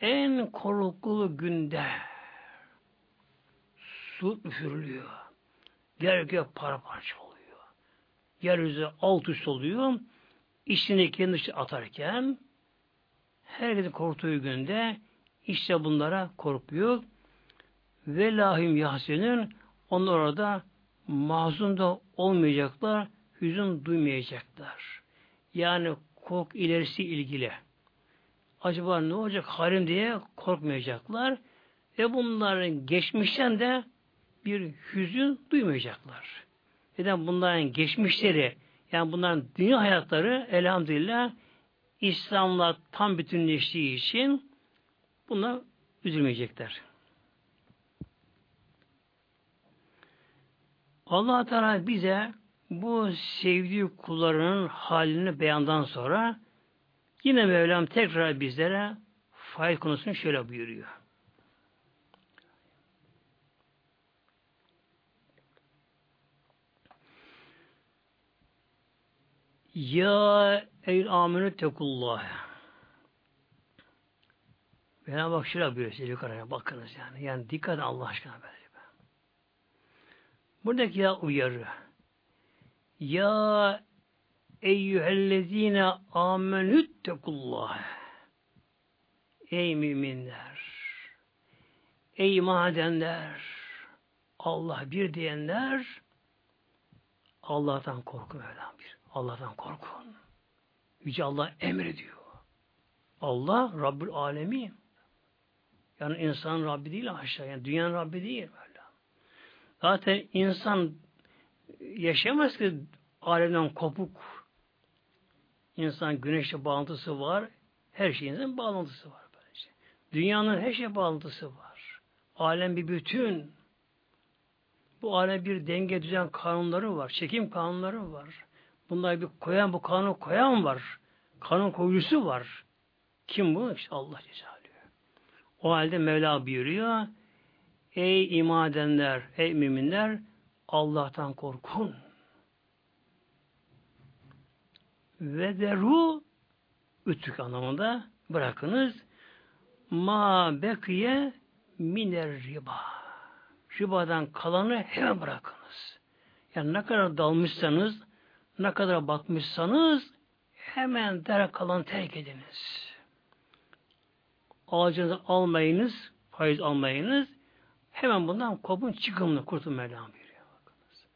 S1: en korkulu günde su üfürülüyor. Yer gök parça. Yeryüzü alt üst oluyor. İçine kendi atarken herkesin korktuğu günde işte bunlara korkuyor. Ve lahim yahsenün onlar orada mahzun da olmayacaklar, hüzün duymayacaklar. Yani kork ilerisi ilgili. Acaba ne olacak halim diye korkmayacaklar. Ve bunların geçmişten de bir hüzün duymayacaklar. Neden bunların geçmişleri, yani bunların dünya hayatları elhamdülillah İslam'la tam bütünleştiği için buna üzülmeyecekler. allah Teala bize bu sevdiği kullarının halini beyandan sonra yine Mevlam tekrar bizlere faiz konusunu şöyle buyuruyor. Ya ey amenü tekullah. Veya bak şöyle buyuruyor yukarıya bakınız yani. Yani dikkat Allah aşkına böyle. Buradaki ya uyarı. Ya eyyühellezine amenüttekullah. Ey müminler. Ey madenler. Allah bir diyenler Allah'tan korkun Mevlam. Allah'tan korkun. Yüce Allah emrediyor. Allah Rabbül Alemin. Yani insan Rabbi değil aşağı. Yani dünyanın Rabbi değil. Zaten insan yaşayamaz ki alemden kopuk. İnsan güneşle bağlantısı var. Her şeyin bağlantısı var. Böylece. Dünyanın her şey bağlantısı var. Alem bir bütün. Bu alem bir denge düzen kanunları var. Çekim kanunları var. Bunlar bir koyan, bu kanun koyan var. Kanun koyucusu var. Kim bu? İşte Allah Cezalü. O halde Mevla buyuruyor. Ey iman ey müminler Allah'tan korkun. Ve deru ütük anlamında bırakınız. Ma bekiye miner riba. Ribadan kalanı hemen bırakınız. Yani ne kadar dalmışsanız, ne kadar batmışsanız hemen dere kalan terk ediniz. Ağacınızı almayınız, faiz almayınız, Hemen bundan kopun çıkımını kurtun Mevlam buyuruyor. Bakınız.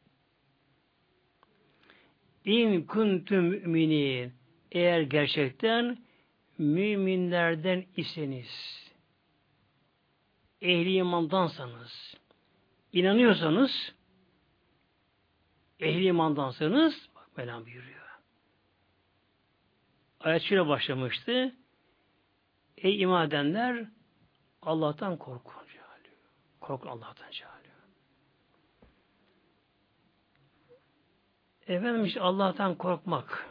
S1: İn kuntum müminin eğer gerçekten müminlerden iseniz ehli imandansanız inanıyorsanız ehli imandansanız Mevlam buyuruyor. Ayet şöyle başlamıştı. Ey iman edenler Allah'tan korkun. Korkun Allah'tan Celle. Efendim işte Allah'tan korkmak.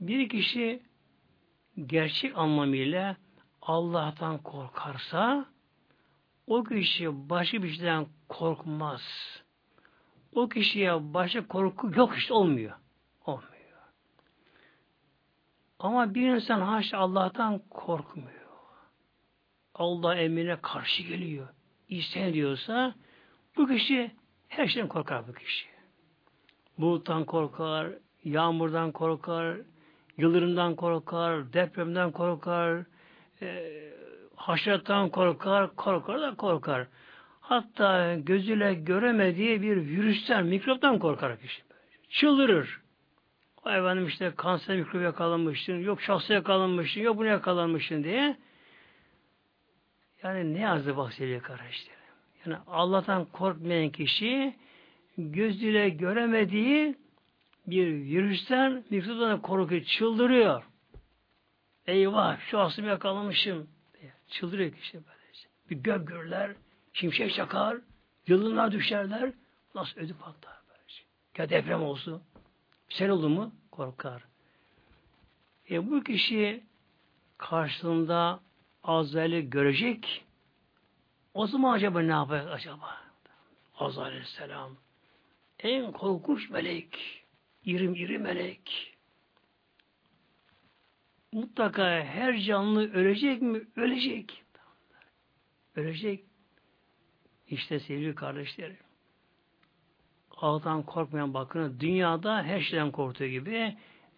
S1: Bir kişi gerçek anlamıyla Allah'tan korkarsa o kişi başı bir şeyden korkmaz. O kişiye başka korku yok işte olmuyor. Olmuyor. Ama bir insan haşa Allah'tan korkmuyor. Allah emrine karşı geliyor. İsten diyorsa bu kişi her şeyden korkar bu kişi. Buluttan korkar, yağmurdan korkar, yıldırımdan korkar, depremden korkar, e, haşerattan korkar, korkar da korkar. Hatta gözüyle göremediği bir virüsten, mikroptan korkar kişi. Çıldırır. O efendim işte kanser mikrobu yakalanmışsın, yok şahsı yakalanmışsın, yok bunu yakalanmışsın diye yani ne yazdı bak kardeşlerim. Yani Allah'tan korkmayan kişi gözüyle göremediği bir virüsten, mikroptan korkuyor, çıldırıyor. Eyvah şu aslımı yakalamışım. Çıldırıyor kişi böylece. Bir gök görürler, şimşek çakar, yıldızlar düşerler. Nasıl ödü patlar böylece. Ya deprem olsun. Şey oldu mu? Korkar. E bu kişi karşılığında Azrail'i görecek. O zaman acaba ne yapacak acaba? Azrail Aleyhisselam en korkunç melek, irim iri melek. Mutlaka her canlı ölecek mi? Ölecek. Ölecek. İşte sevgili kardeşlerim. Allah'tan korkmayan bakın dünyada her şeyden korktuğu gibi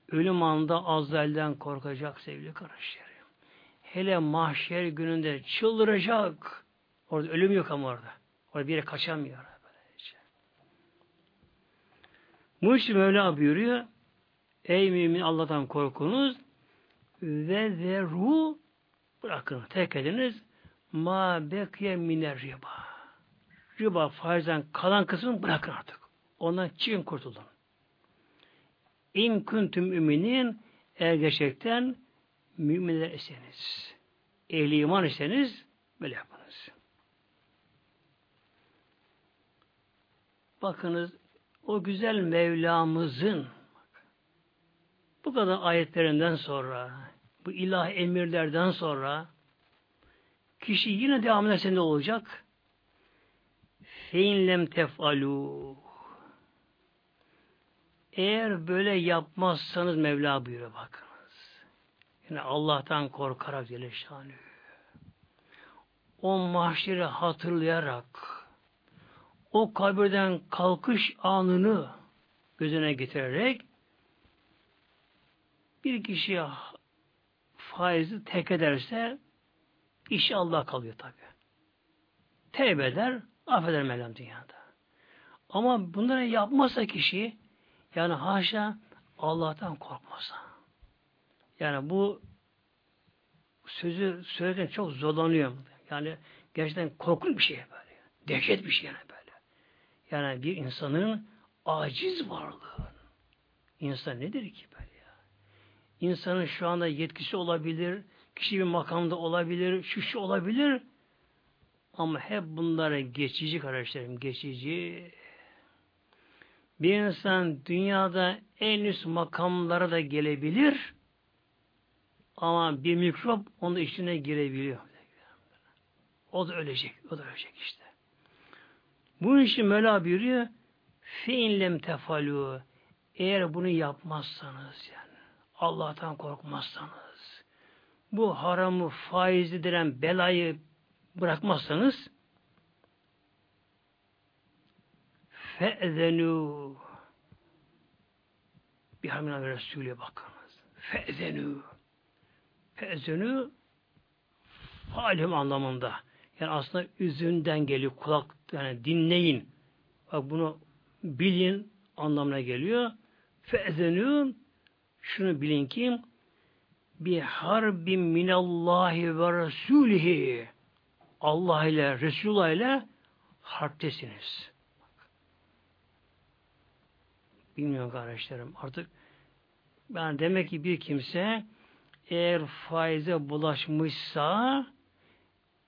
S1: ölüm anında Azrail'den korkacak sevgili kardeşlerim hele mahşer gününde çıldıracak. Orada ölüm yok ama orada. Orada bir yere kaçamıyor. İşi Mevla buyuruyor. Ey mümin Allah'tan korkunuz ve zeru bırakın, terk ediniz ma bekiye miner riba. Riba faizden kalan kısmını bırakın artık. Ondan çıkın kurtulun. İn kuntum müminin eğer gerçekten müminler iseniz, ehli iman iseniz böyle yapınız. Bakınız o güzel Mevlamızın bu kadar ayetlerinden sonra, bu ilah emirlerden sonra kişi yine devam ederse ne olacak? Feinlem tefalu. Eğer böyle yapmazsanız Mevla buyuruyor bakınız. Yine Allah'tan korkarak Celleşanü. O mahşeri hatırlayarak o kabirden kalkış anını gözüne getirerek bir kişi faizi tek ederse Allah kalıyor tabi. Tevbe eder, affeder Mevlam dünyada. Ama bunları yapmazsa kişi yani haşa Allah'tan korkmasa. Yani bu sözü söylerken çok zorlanıyor. Yani gerçekten korkunç bir şey böyle. Dehşet bir şey yani böyle. Yani bir insanın aciz varlığı. İnsan nedir ki böyle ya? İnsanın şu anda yetkisi olabilir, kişi bir makamda olabilir, şu şu olabilir. Ama hep bunlara geçici kardeşlerim, geçici. Bir insan dünyada en üst makamlara da gelebilir ama bir mikrop onun içine girebiliyor. O da ölecek, o da ölecek işte. Bu işi Mevla buyuruyor feinlem tefalu eğer bunu yapmazsanız yani Allah'tan korkmazsanız bu haramı faizi diren belayı bırakmazsanız fe'zenu bir hamina ve Resulü'ye bakınız. Fe'zenu fe'zenu falim anlamında. Yani aslında üzünden geliyor. Kulak yani dinleyin. Bak bunu bilin anlamına geliyor. Fe'zenu şunu bilin ki bir harbin minallahi ve resulihi Allah ile Resulullah ile harptesiniz. Bilmiyorum kardeşlerim. Artık yani demek ki bir kimse eğer faize bulaşmışsa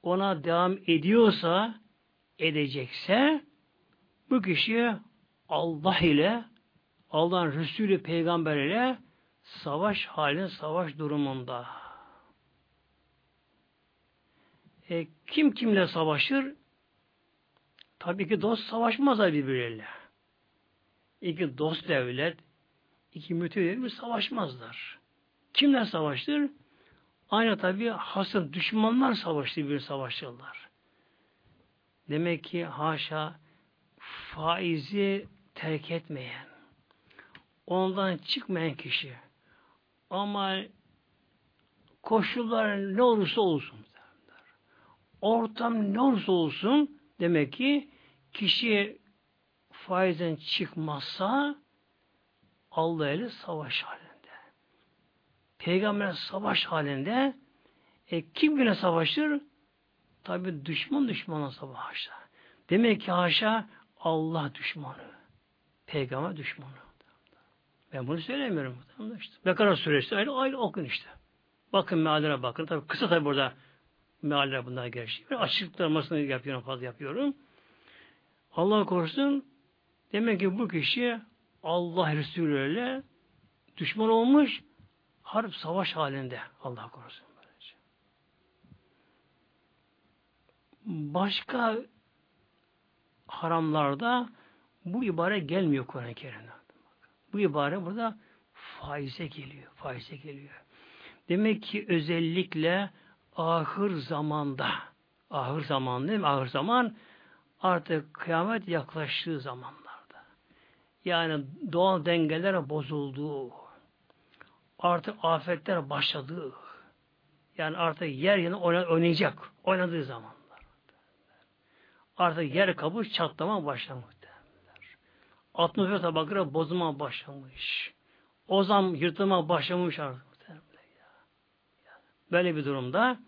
S1: ona devam ediyorsa edecekse bu kişi Allah ile Allah'ın Resulü peygamber ile savaş halinde savaş durumunda. E, kim kimle savaşır? Tabii ki dost savaşmazlar birbirleriyle. İki dost devlet, iki mütevir savaşmazlar. Kimler savaştır? Aynı tabi hasım düşmanlar savaştı bir savaşırlar. Demek ki haşa faizi terk etmeyen, ondan çıkmayan kişi ama koşullar ne olursa olsun ortam ne olursa olsun demek ki kişi faizden çıkmazsa Allah ile savaş halinde. Peygamber savaş halinde e, kim güne savaşır? Tabi düşman düşmana savaşır. Demek ki haşa Allah düşmanı. Peygamber düşmanı. Ben bunu söylemiyorum. İşte. Bekara suresi ayrı ayrı okun işte. Bakın meallere bakın. Tabi kısa tabi burada mealler bunlar gerçi. Açıklamasını yapıyorum fazla yapıyorum. Allah korusun demek ki bu kişi Allah Resulü ile düşman olmuş harp savaş halinde Allah korusun. Böylece. Başka haramlarda bu ibare gelmiyor Kur'an-ı Kerim'de. Bu ibare burada faize geliyor. Faize geliyor. Demek ki özellikle ahır zamanda ahır zaman değil mi? Ahır zaman artık kıyamet yaklaştığı zamanlarda. Yani doğal dengeler bozulduğu, artık afetler başladı. Yani artık yer yine oynayacak. Oynadığı zamanlar. Artık yer kabul çatlama başlamaktadır. atmosfer tabakları bozulma başlamış. Ozan yırtılma başlamış artık. Böyle bir durumda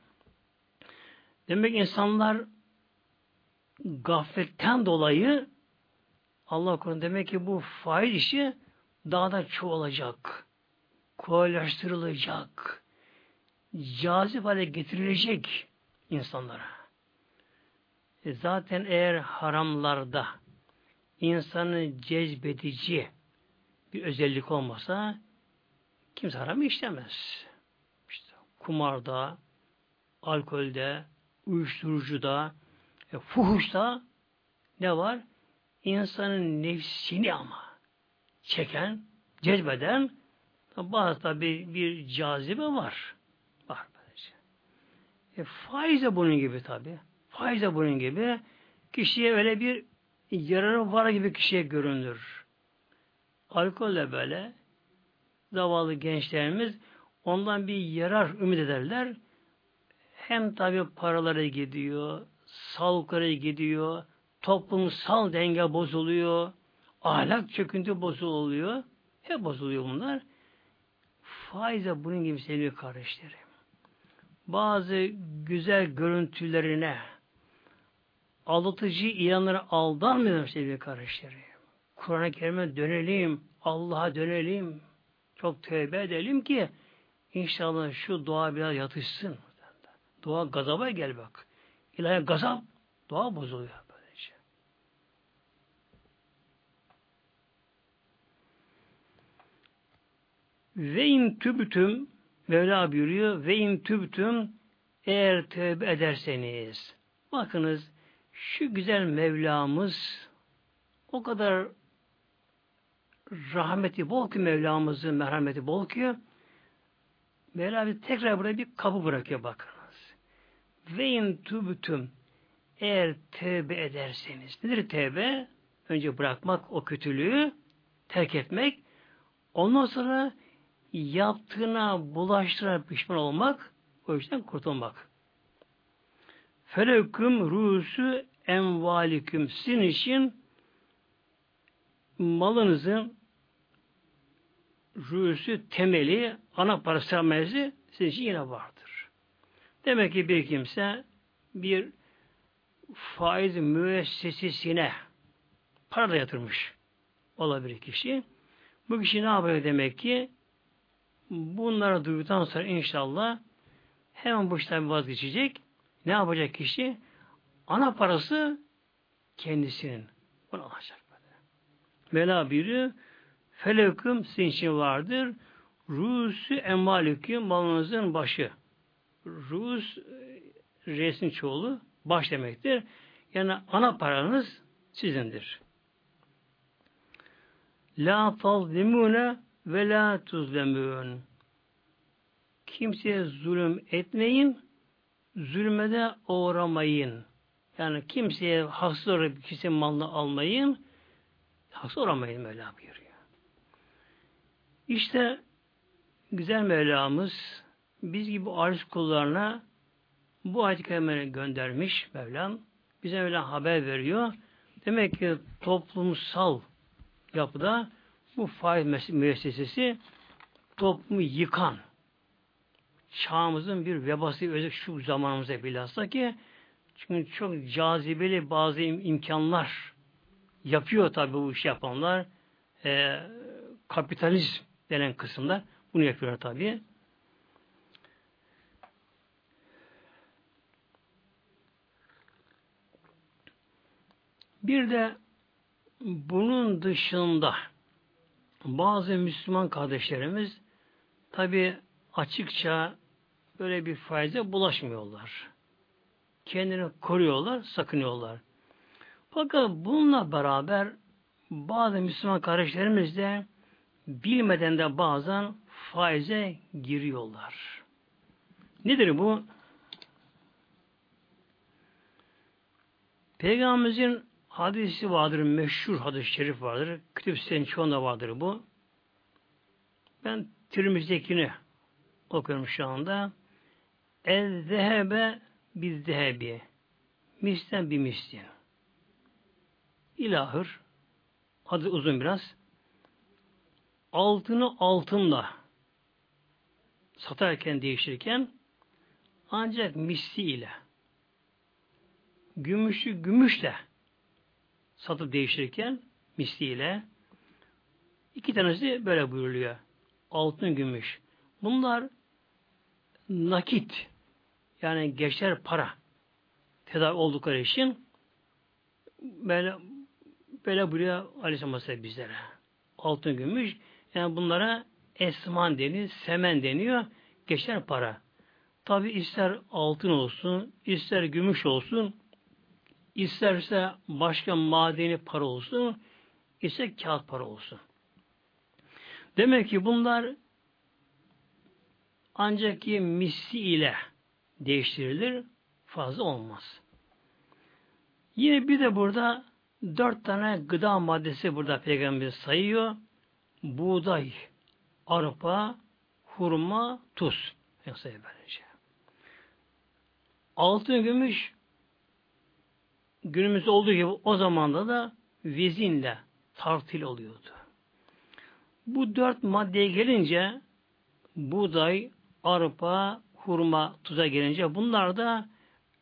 S1: demek insanlar gafletten dolayı Allah korusun demek ki bu faiz işi daha da çoğalacak. Kolaylaştırılacak. Cazip hale getirilecek insanlara. E zaten eğer haramlarda insanı cezbedici bir özellik olmasa kimse haram işlemez. Kumarda, alkolde, uyuşturucuda, e, fuhuşta ne var? İnsanın nefsini ama çeken, cezbeden bazı tabi bir cazibe var. Var böylece. E, faiz de bunun gibi tabi. Faiz de bunun gibi. Kişiye öyle bir yararı var gibi kişiye görünür. Alkol de böyle. Zavallı gençlerimiz ondan bir yarar ümit ederler. Hem tabi paraları gidiyor, sağlıkları gidiyor, toplumsal denge bozuluyor, ahlak çöküntü bozuluyor. Hep bozuluyor bunlar. Faiz de bunun gibi sevgili kardeşlerim. Bazı güzel görüntülerine, aldatıcı ilanlara aldanmıyor sevgili kardeşlerim. Kur'an-ı Kerim'e dönelim, Allah'a dönelim, çok tövbe edelim ki inşallah şu dua biraz yatışsın. Dua gazaba gel bak. İlahi gazap, dua bozuluyor böylece. Ve in tübtüm Mevla buyuruyor ve in tübtüm eğer tövbe ederseniz bakınız şu güzel Mevlamız o kadar rahmeti bol ki Mevlamızın merhameti bol ki Mevla bir tekrar buraya bir kapı bırakıyor bakınız. Ve in tübtüm eğer tövbe ederseniz. Nedir tövbe? Önce bırakmak o kötülüğü, terk etmek. Ondan sonra yaptığına bulaştıran pişman olmak, o yüzden kurtulmak. Feleküm rusu envaliküm sizin için malınızın rusu temeli, ana parası sermayesi sizin için yine vardır. Demek ki bir kimse bir faiz müessesesine para da yatırmış olabilir kişi. Bu kişi ne yapıyor demek ki? Bunları duyduktan sonra inşallah hemen bu işten vazgeçecek. Ne yapacak kişi? Ana parası kendisinin. Bunu alacak. Mela biri feleküm sizin için vardır. Rusu emmalüküm malınızın başı. Rus resin çoğulu baş demektir. Yani ana paranız sizindir. La tazlimune ve la tuzlemün. Kimseye zulüm etmeyin, zulmede uğramayın. Yani kimseye haksız olarak kimsenin malını almayın, haksız uğramayın Mevla buyuruyor. İşte güzel Mevlamız biz gibi arz kullarına bu kerimeleri göndermiş Mevlam. Bize öyle haber veriyor. Demek ki toplumsal yapıda bu faiz müessesesi toplumu yıkan çağımızın bir vebası özellikle şu zamanımızda bilhassa ki çünkü çok cazibeli bazı imkanlar yapıyor tabi bu iş yapanlar. E, kapitalizm denen kısımlar bunu yapıyorlar tabi. Bir de bunun dışında bazı Müslüman kardeşlerimiz tabi açıkça böyle bir faize bulaşmıyorlar. Kendini koruyorlar, sakınıyorlar. Fakat bununla beraber bazı Müslüman kardeşlerimiz de bilmeden de bazen faize giriyorlar. Nedir bu? Peygamberimizin hadisi vardır, meşhur hadis-i şerif vardır. Kütüp çoğunda vardır bu. Ben Tirmiz'dekini okuyorum şu anda. El zehebe biz zehebi. Mislen bir mislin. İlahır adı uzun biraz. Altını altınla satarken değiştirirken ancak misliyle gümüşü gümüşle satıp değiştirirken misliyle iki tanesi böyle buyuruluyor. Altın gümüş. Bunlar nakit yani geçer para tedavi oldukları için böyle böyle buraya Aleyhisselam bizlere. Altın gümüş yani bunlara esman deniyor, semen deniyor, geçer para. Tabi ister altın olsun, ister gümüş olsun, isterse başka madeni para olsun, ise kağıt para olsun. Demek ki bunlar ancak ki misli ile değiştirilir, fazla olmaz. Yine bir de burada dört tane gıda maddesi burada Peygamber sayıyor. Buğday, arpa, hurma, tuz. Sayıyor böylece. Altın, gümüş günümüzde olduğu gibi o zamanda da vezinle tartil oluyordu. Bu dört maddeye gelince buğday, arpa, hurma, tuza gelince bunlar da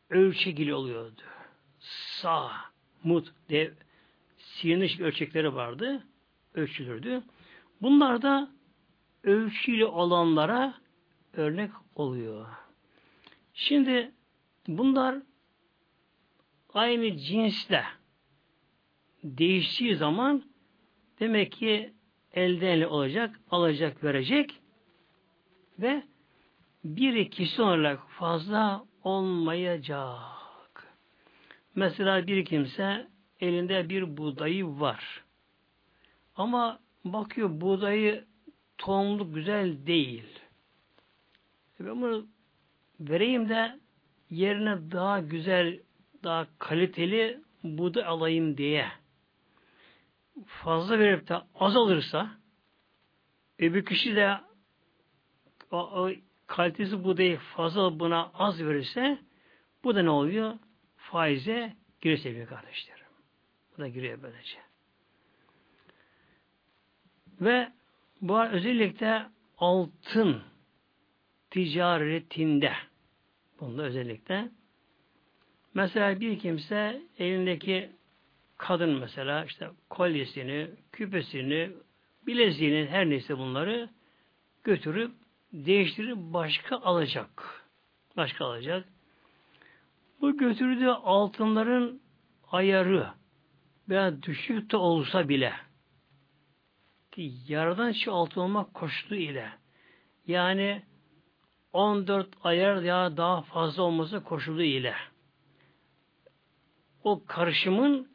S1: ölçegili oluyordu. Sağ, mut, dev, siyaniş ölçekleri vardı. Ölçülürdü. Bunlar da ölçülü olanlara örnek oluyor. Şimdi bunlar aynı cinsle değiştiği zaman demek ki elden ele olacak, alacak, verecek ve bir kişi olarak fazla olmayacak. Mesela bir kimse elinde bir buğdayı var. Ama bakıyor buğdayı tohumluk güzel değil. E ben bunu vereyim de yerine daha güzel, daha kaliteli buğday alayım diye fazla verip de az alırsa öbür kişi de o, o kalitesi buğdayı fazla buna az verirse bu da ne oluyor? Faize giriyor sevgili kardeşlerim. Bu da giriyor böylece. Ve bu özellikle altın ticaretinde bunda özellikle mesela bir kimse elindeki kadın mesela işte kolyesini, küpesini, bileziğini her neyse bunları götürüp değiştirip başka alacak. Başka alacak. Bu götürdüğü altınların ayarı veya düşük de olsa bile yaradan şu altın olmak koşulu ile yani 14 ayar ya daha fazla olması koşulu ile o karışımın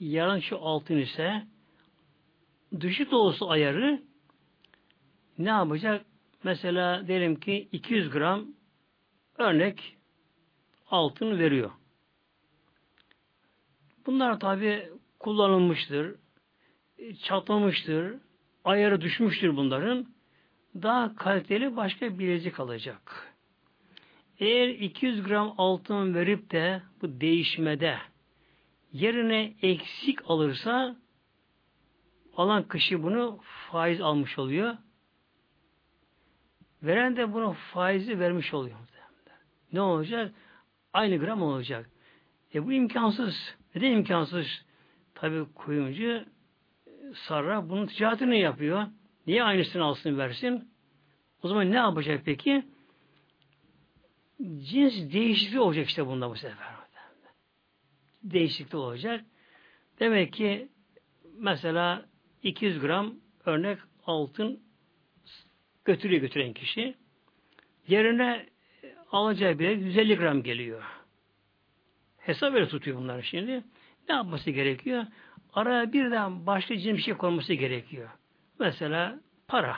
S1: yarın şu altın ise düşük de ayarı ne yapacak? Mesela diyelim ki 200 gram örnek altın veriyor. Bunlar tabi kullanılmıştır, çatlamıştır, ayarı düşmüştür bunların. Daha kaliteli başka bilezik alacak. Eğer 200 gram altın verip de bu değişmede yerine eksik alırsa alan kişi bunu faiz almış oluyor. Veren de bunu faizi vermiş oluyor. Ne olacak? Aynı gram olacak. E bu imkansız. Neden imkansız? Tabi kuyumcu sarra bunun ticaretini yapıyor. Niye aynısını alsın versin? O zaman ne yapacak peki? Cins değişikliği olacak işte bunda bu sefer. Değişiklik olacak. Demek ki mesela 200 gram örnek altın götürüyor götüren kişi. Yerine alacağı bile 150 gram geliyor. Hesap öyle tutuyor bunlar şimdi. Ne yapması gerekiyor? Araya birden başka cins bir şey konması gerekiyor. Mesela para.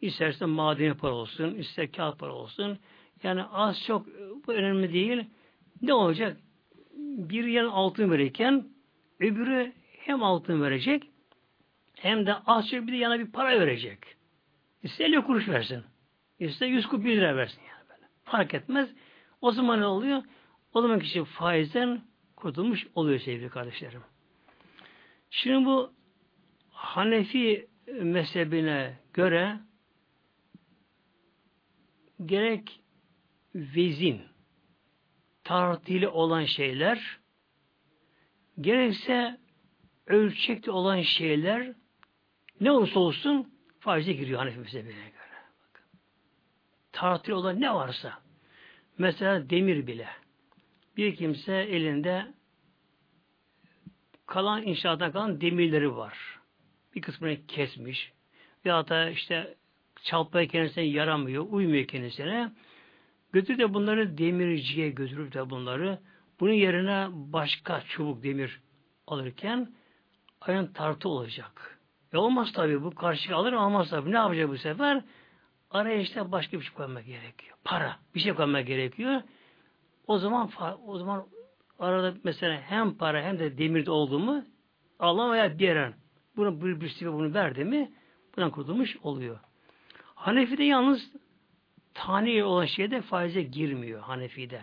S1: İsterse madeni para olsun, ister kağıt para olsun. Yani az çok bu önemli değil. Ne olacak? Bir yan altın verirken öbürü hem altın verecek hem de az çok bir de yana bir para verecek. İster 50 kuruş versin. İster 100 kuruş bir lira versin yani böyle. Fark etmez. O zaman ne oluyor? O zaman kişi faizden kurtulmuş oluyor sevgili kardeşlerim. Şimdi bu Hanefi mezhebine göre gerek vezin tartili olan şeyler gerekse ölçekli olan şeyler ne olursa olsun faize giriyor Hanefi mezhebine göre. Tartili olan ne varsa mesela demir bile bir kimse elinde kalan inşaattan kalan demirleri var. Bir kısmını kesmiş. Ya da işte çarpmaya kendisine yaramıyor, uymuyor kendisine. Götürüp de bunları demirciye götürüp de bunları bunun yerine başka çubuk demir alırken ayın tartı olacak. E olmaz tabi bu karşı alır almaz tabi. Ne yapacak bu sefer? Araya işte başka bir şey koymak gerekiyor. Para. Bir şey koymak gerekiyor. O zaman o zaman arada mesela hem para hem de demirde oldu mu Allah veya bir yere bunu bir, bir bunu verdi mi bundan kurtulmuş oluyor. Hanefi'de yalnız tane olan şeyde faize girmiyor Hanefi'de.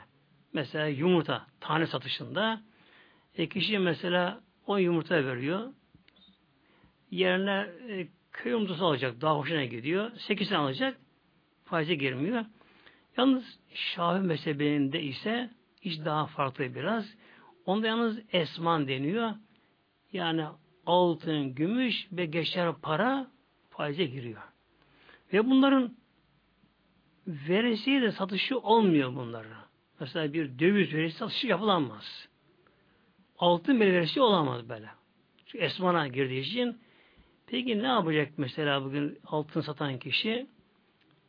S1: Mesela yumurta tane satışında e, kişi mesela 10 yumurta veriyor. Yerine e, köy yumurtası alacak. Daha hoşuna gidiyor. 8 tane alacak. Faize girmiyor. Yalnız Şafi mezhebinde ise iş daha farklı biraz. Onda yalnız esman deniyor. Yani altın, gümüş ve geçer para faize giriyor. Ve bunların veresiye de satışı olmuyor bunların. Mesela bir döviz veresi satışı yapılamaz. Altın bir veresi olamaz böyle. Çünkü esmana girdiği için peki ne yapacak mesela bugün altın satan kişi?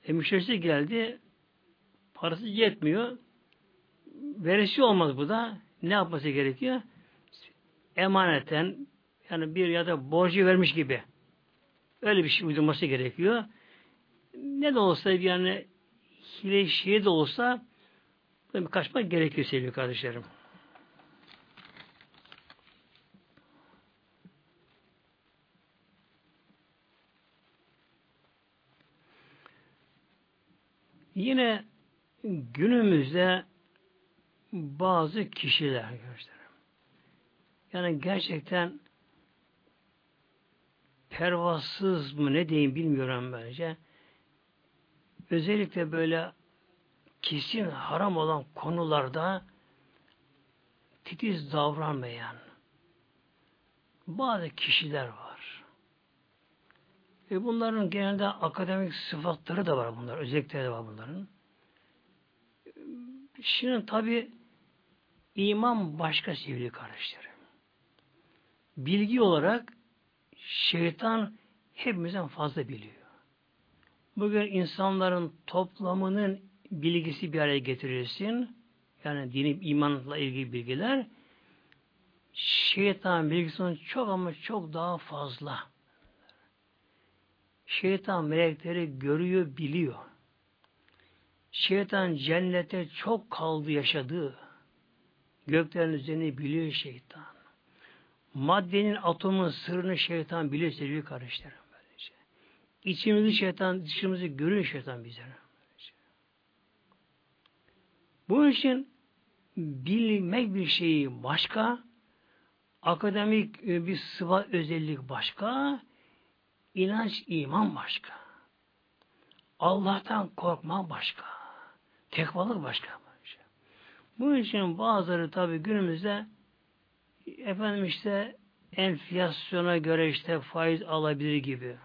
S1: E müşterisi geldi parası yetmiyor. Veresi olmaz bu da. Ne yapması gerekiyor? Emaneten yani bir ya da borcu vermiş gibi öyle bir şey uydurması gerekiyor. Ne de olsa yani hile şiir de olsa kaçmak gerekiyor sevgili kardeşlerim. Yine günümüzde bazı kişiler arkadaşlar. Yani gerçekten pervasız mı ne diyeyim bilmiyorum bence. Özellikle böyle kesin haram olan konularda titiz davranmayan bazı kişiler var. Ve bunların genelde akademik sıfatları da var bunlar. Özellikleri de var bunların. Şimdi tabi iman başka sevgili kardeşlerim. Bilgi olarak şeytan hepimizden fazla biliyor. Bugün insanların toplamının bilgisi bir araya getirilsin. Yani dini imanla ilgili bilgiler şeytan bilgisinin çok ama çok daha fazla. Şeytan melekleri görüyor, biliyor. Şeytan cennete çok kaldı yaşadı. Göklerin üzerine biliyor şeytan. Maddenin atomun sırrını şeytan biliyor sevgili kardeşlerim. Böylece. İçimizi şeytan, dışımızı görüyor şeytan bize. Bunun için bilmek bir şeyi başka, akademik e, bir sıfat özellik başka, inanç, iman başka. Allah'tan korkma başka. Tekvalık başka. Bunun için bazıları tabi günümüzde efendim işte enflasyona göre işte faiz alabilir gibi.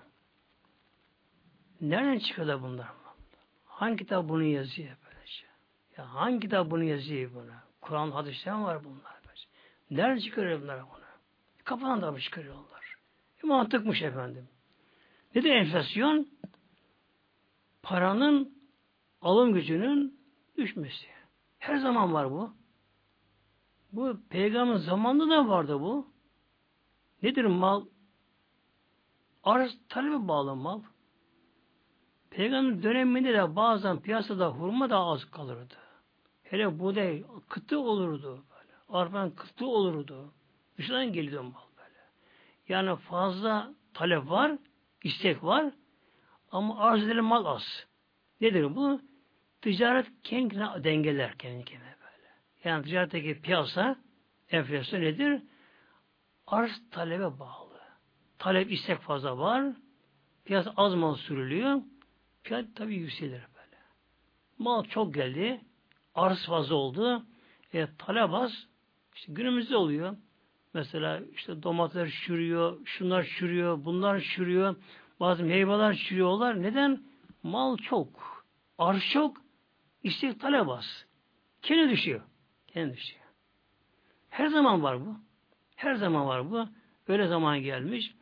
S1: Nereden çıkıyor da bunlar? Hangi kitap bunu yazıyor böylece? Ya hangi kitap bunu yazıyor buna? Kur'an hadisten var bunlar böylece. Nereden çıkarıyor bunlar bunu? Kafadan da mı çıkarıyorlar? E, mantıkmış efendim. Ne de enflasyon? Paranın alım gücünün düşmesi. Her zaman var bu. Bu peygamber zamanında da vardı bu. Nedir mal? Arz talebe bağlı mal. Peygamber döneminde de bazen piyasada hurma da az kalırdı. Hele buğday kıtı olurdu böyle. Arpan kıtı olurdu. Dışarıdan geliyordu mal böyle. Yani fazla talep var, istek var ama arz edilen mal az. Nedir bu? Ticaret kendine dengeler kendi kendine böyle. Yani ticaretteki piyasa enflasyon nedir? arz talebe bağlı. Talep istek fazla var. Piyasa az mal sürülüyor. Fiyat tabii yükselir böyle. Mal çok geldi. Arz fazla oldu. E, talep az. İşte günümüzde oluyor. Mesela işte domatesler çürüyor, şunlar çürüyor, bunlar çürüyor. Bazı meyveler çürüyorlar. Neden? Mal çok. Arz çok. İstek talep az. Kendi düşüyor. Kendi düşüyor. Her zaman var bu. Her zaman var bu. Öyle zaman gelmiş.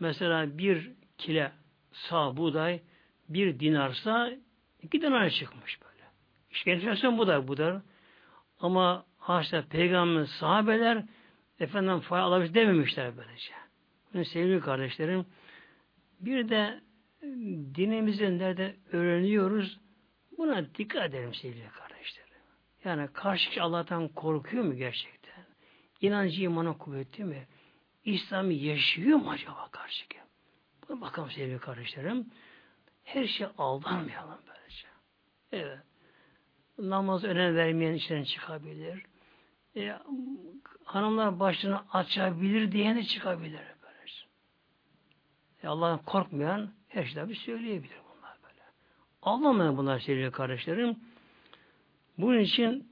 S1: Mesela bir kile sağ buğday bir dinarsa iki dinar çıkmış böyle. İşte enflasyon bu da budur. Ama haşta peygamber sahabeler efendim fay alamış dememişler böylece. Benim sevgili kardeşlerim bir de dinimizin nerede öğreniyoruz buna dikkat edelim sevgili kardeşlerim. Yani karşı Allah'tan korkuyor mu gerçekten? İnancı imana kuvvetli mi? İslam'ı yaşıyor mu acaba karşı? Buna bakalım sevgili kardeşlerim. Her şey aldanmayalım böylece. Evet. Namaz önem vermeyen içinden çıkabilir. E, hanımlar başını açabilir diyen de çıkabilir. Böylece. E, Allah'tan korkmayan her şeyden bir söyleyebilir. Aldanmayın bunlar sevgili kardeşlerim. Bunun için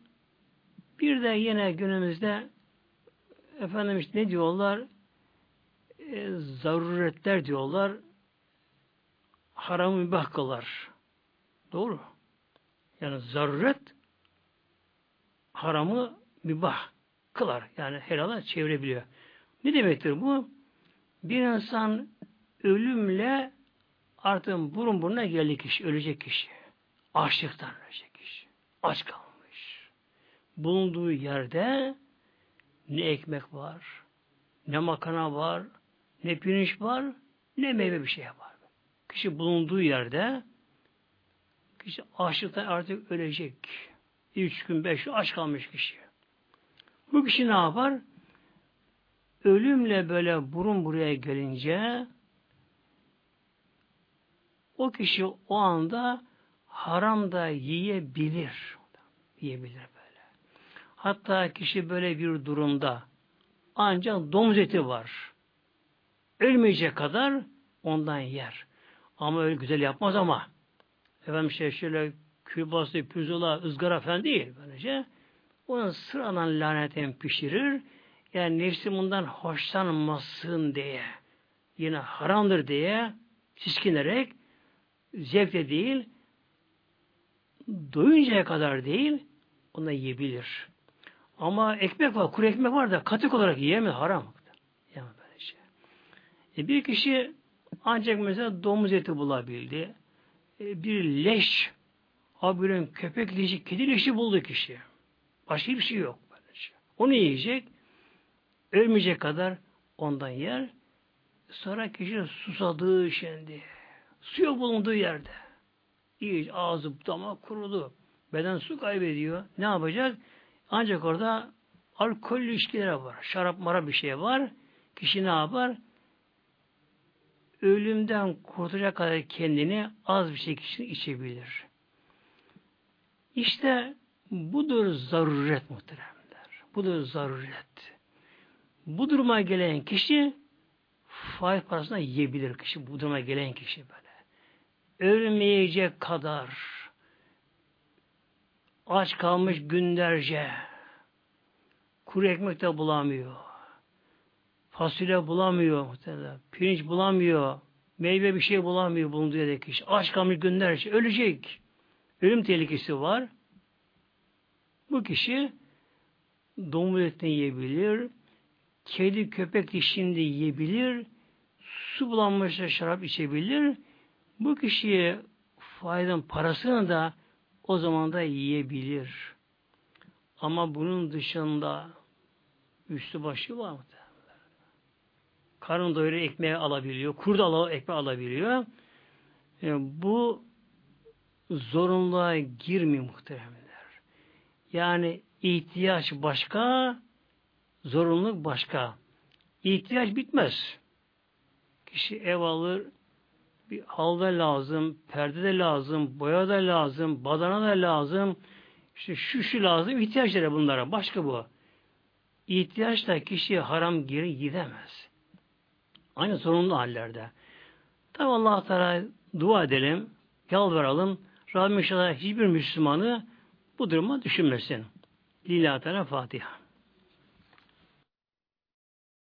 S1: bir de yine günümüzde efendim işte ne diyorlar? E, zaruretler diyorlar. Haramı mübah kılar. Doğru. Yani zaruret haramı mübah kılar. Yani helala çevirebiliyor. Ne demektir bu? Bir insan ölümle artık burun buruna geldi kişi, ölecek kişi. Açlıktan ölecek kişi. Aç kalmış. Bulunduğu yerde ne ekmek var, ne makana var, ne pirinç var, ne meyve bir şey var. Kişi bulunduğu yerde kişi açlıktan artık ölecek. Üç gün, beş gün aç kalmış kişi. Bu kişi ne yapar? Ölümle böyle burun buraya gelince o kişi o anda haram da yiyebilir. Yiyebilir böyle. Hatta kişi böyle bir durumda ancak domuz eti var. Ölmeyecek kadar ondan yer. Ama öyle güzel yapmaz ama efendim şey şöyle külbası, püzula, ızgara falan değil böylece. Onu sıradan laneten pişirir. Yani nefsi bundan hoşlanmasın diye yine haramdır diye siskinerek zevkle değil doyuncaya kadar değil onu yiyebilir. Ama ekmek var, kuru ekmek var da katık olarak yiyemez, haram. Yemez böyle şey. E bir kişi ancak mesela domuz eti bulabildi. E bir leş, abirin köpek leşi, kedi leşi buldu kişi. Başka bir şey yok. Böyle şey. Onu yiyecek, ölmeyecek kadar ondan yer. Sonra kişi susadığı şimdi. Suya bulunduğu yerde. İyice ağzı dama kurudu. Beden su kaybediyor. Ne yapacak? Ancak orada alkol ilişkiler var. Şarap mara bir şey var. Kişi ne yapar? Ölümden kurtulacak kadar kendini az bir şey içebilir. İşte budur zaruret muhteremler. Budur zaruret. Bu duruma gelen kişi faiz parasına yiyebilir kişi. Bu duruma gelen kişi böyle. Ölmeyecek kadar aç kalmış günlerce kuru ekmek de bulamıyor. Fasulye bulamıyor muhtemelen. Pirinç bulamıyor. Meyve bir şey bulamıyor bulunduğu yerdeki kişi. Aç kalmış günlerce ölecek. Ölüm tehlikesi var. Bu kişi domuz etini yiyebilir. Kedi köpek dişini de yiyebilir. Su bulanmışsa şarap içebilir. Bu kişiye faydan parasını da o zaman da yiyebilir. Ama bunun dışında üstü başı var mı? Karın doyuru ekmeği alabiliyor. Kurda ekmeği alabiliyor. E, bu zorunluluğa girmiyor muhteremler. Yani ihtiyaç başka, zorunluluk başka. İhtiyaç bitmez. Kişi ev alır, bir halda lazım, perde de lazım, boya da lazım, badana da lazım, işte şu şu lazım, ihtiyaçları bunlara. Başka bu. ihtiyaçla kişiye haram geri gidemez. Aynı sorunlu hallerde. Tabi Allah Teala dua edelim, yalvaralım. Rabbim inşallah hiçbir Müslümanı bu duruma düşünmesin. Lillahi Teala Fatiha.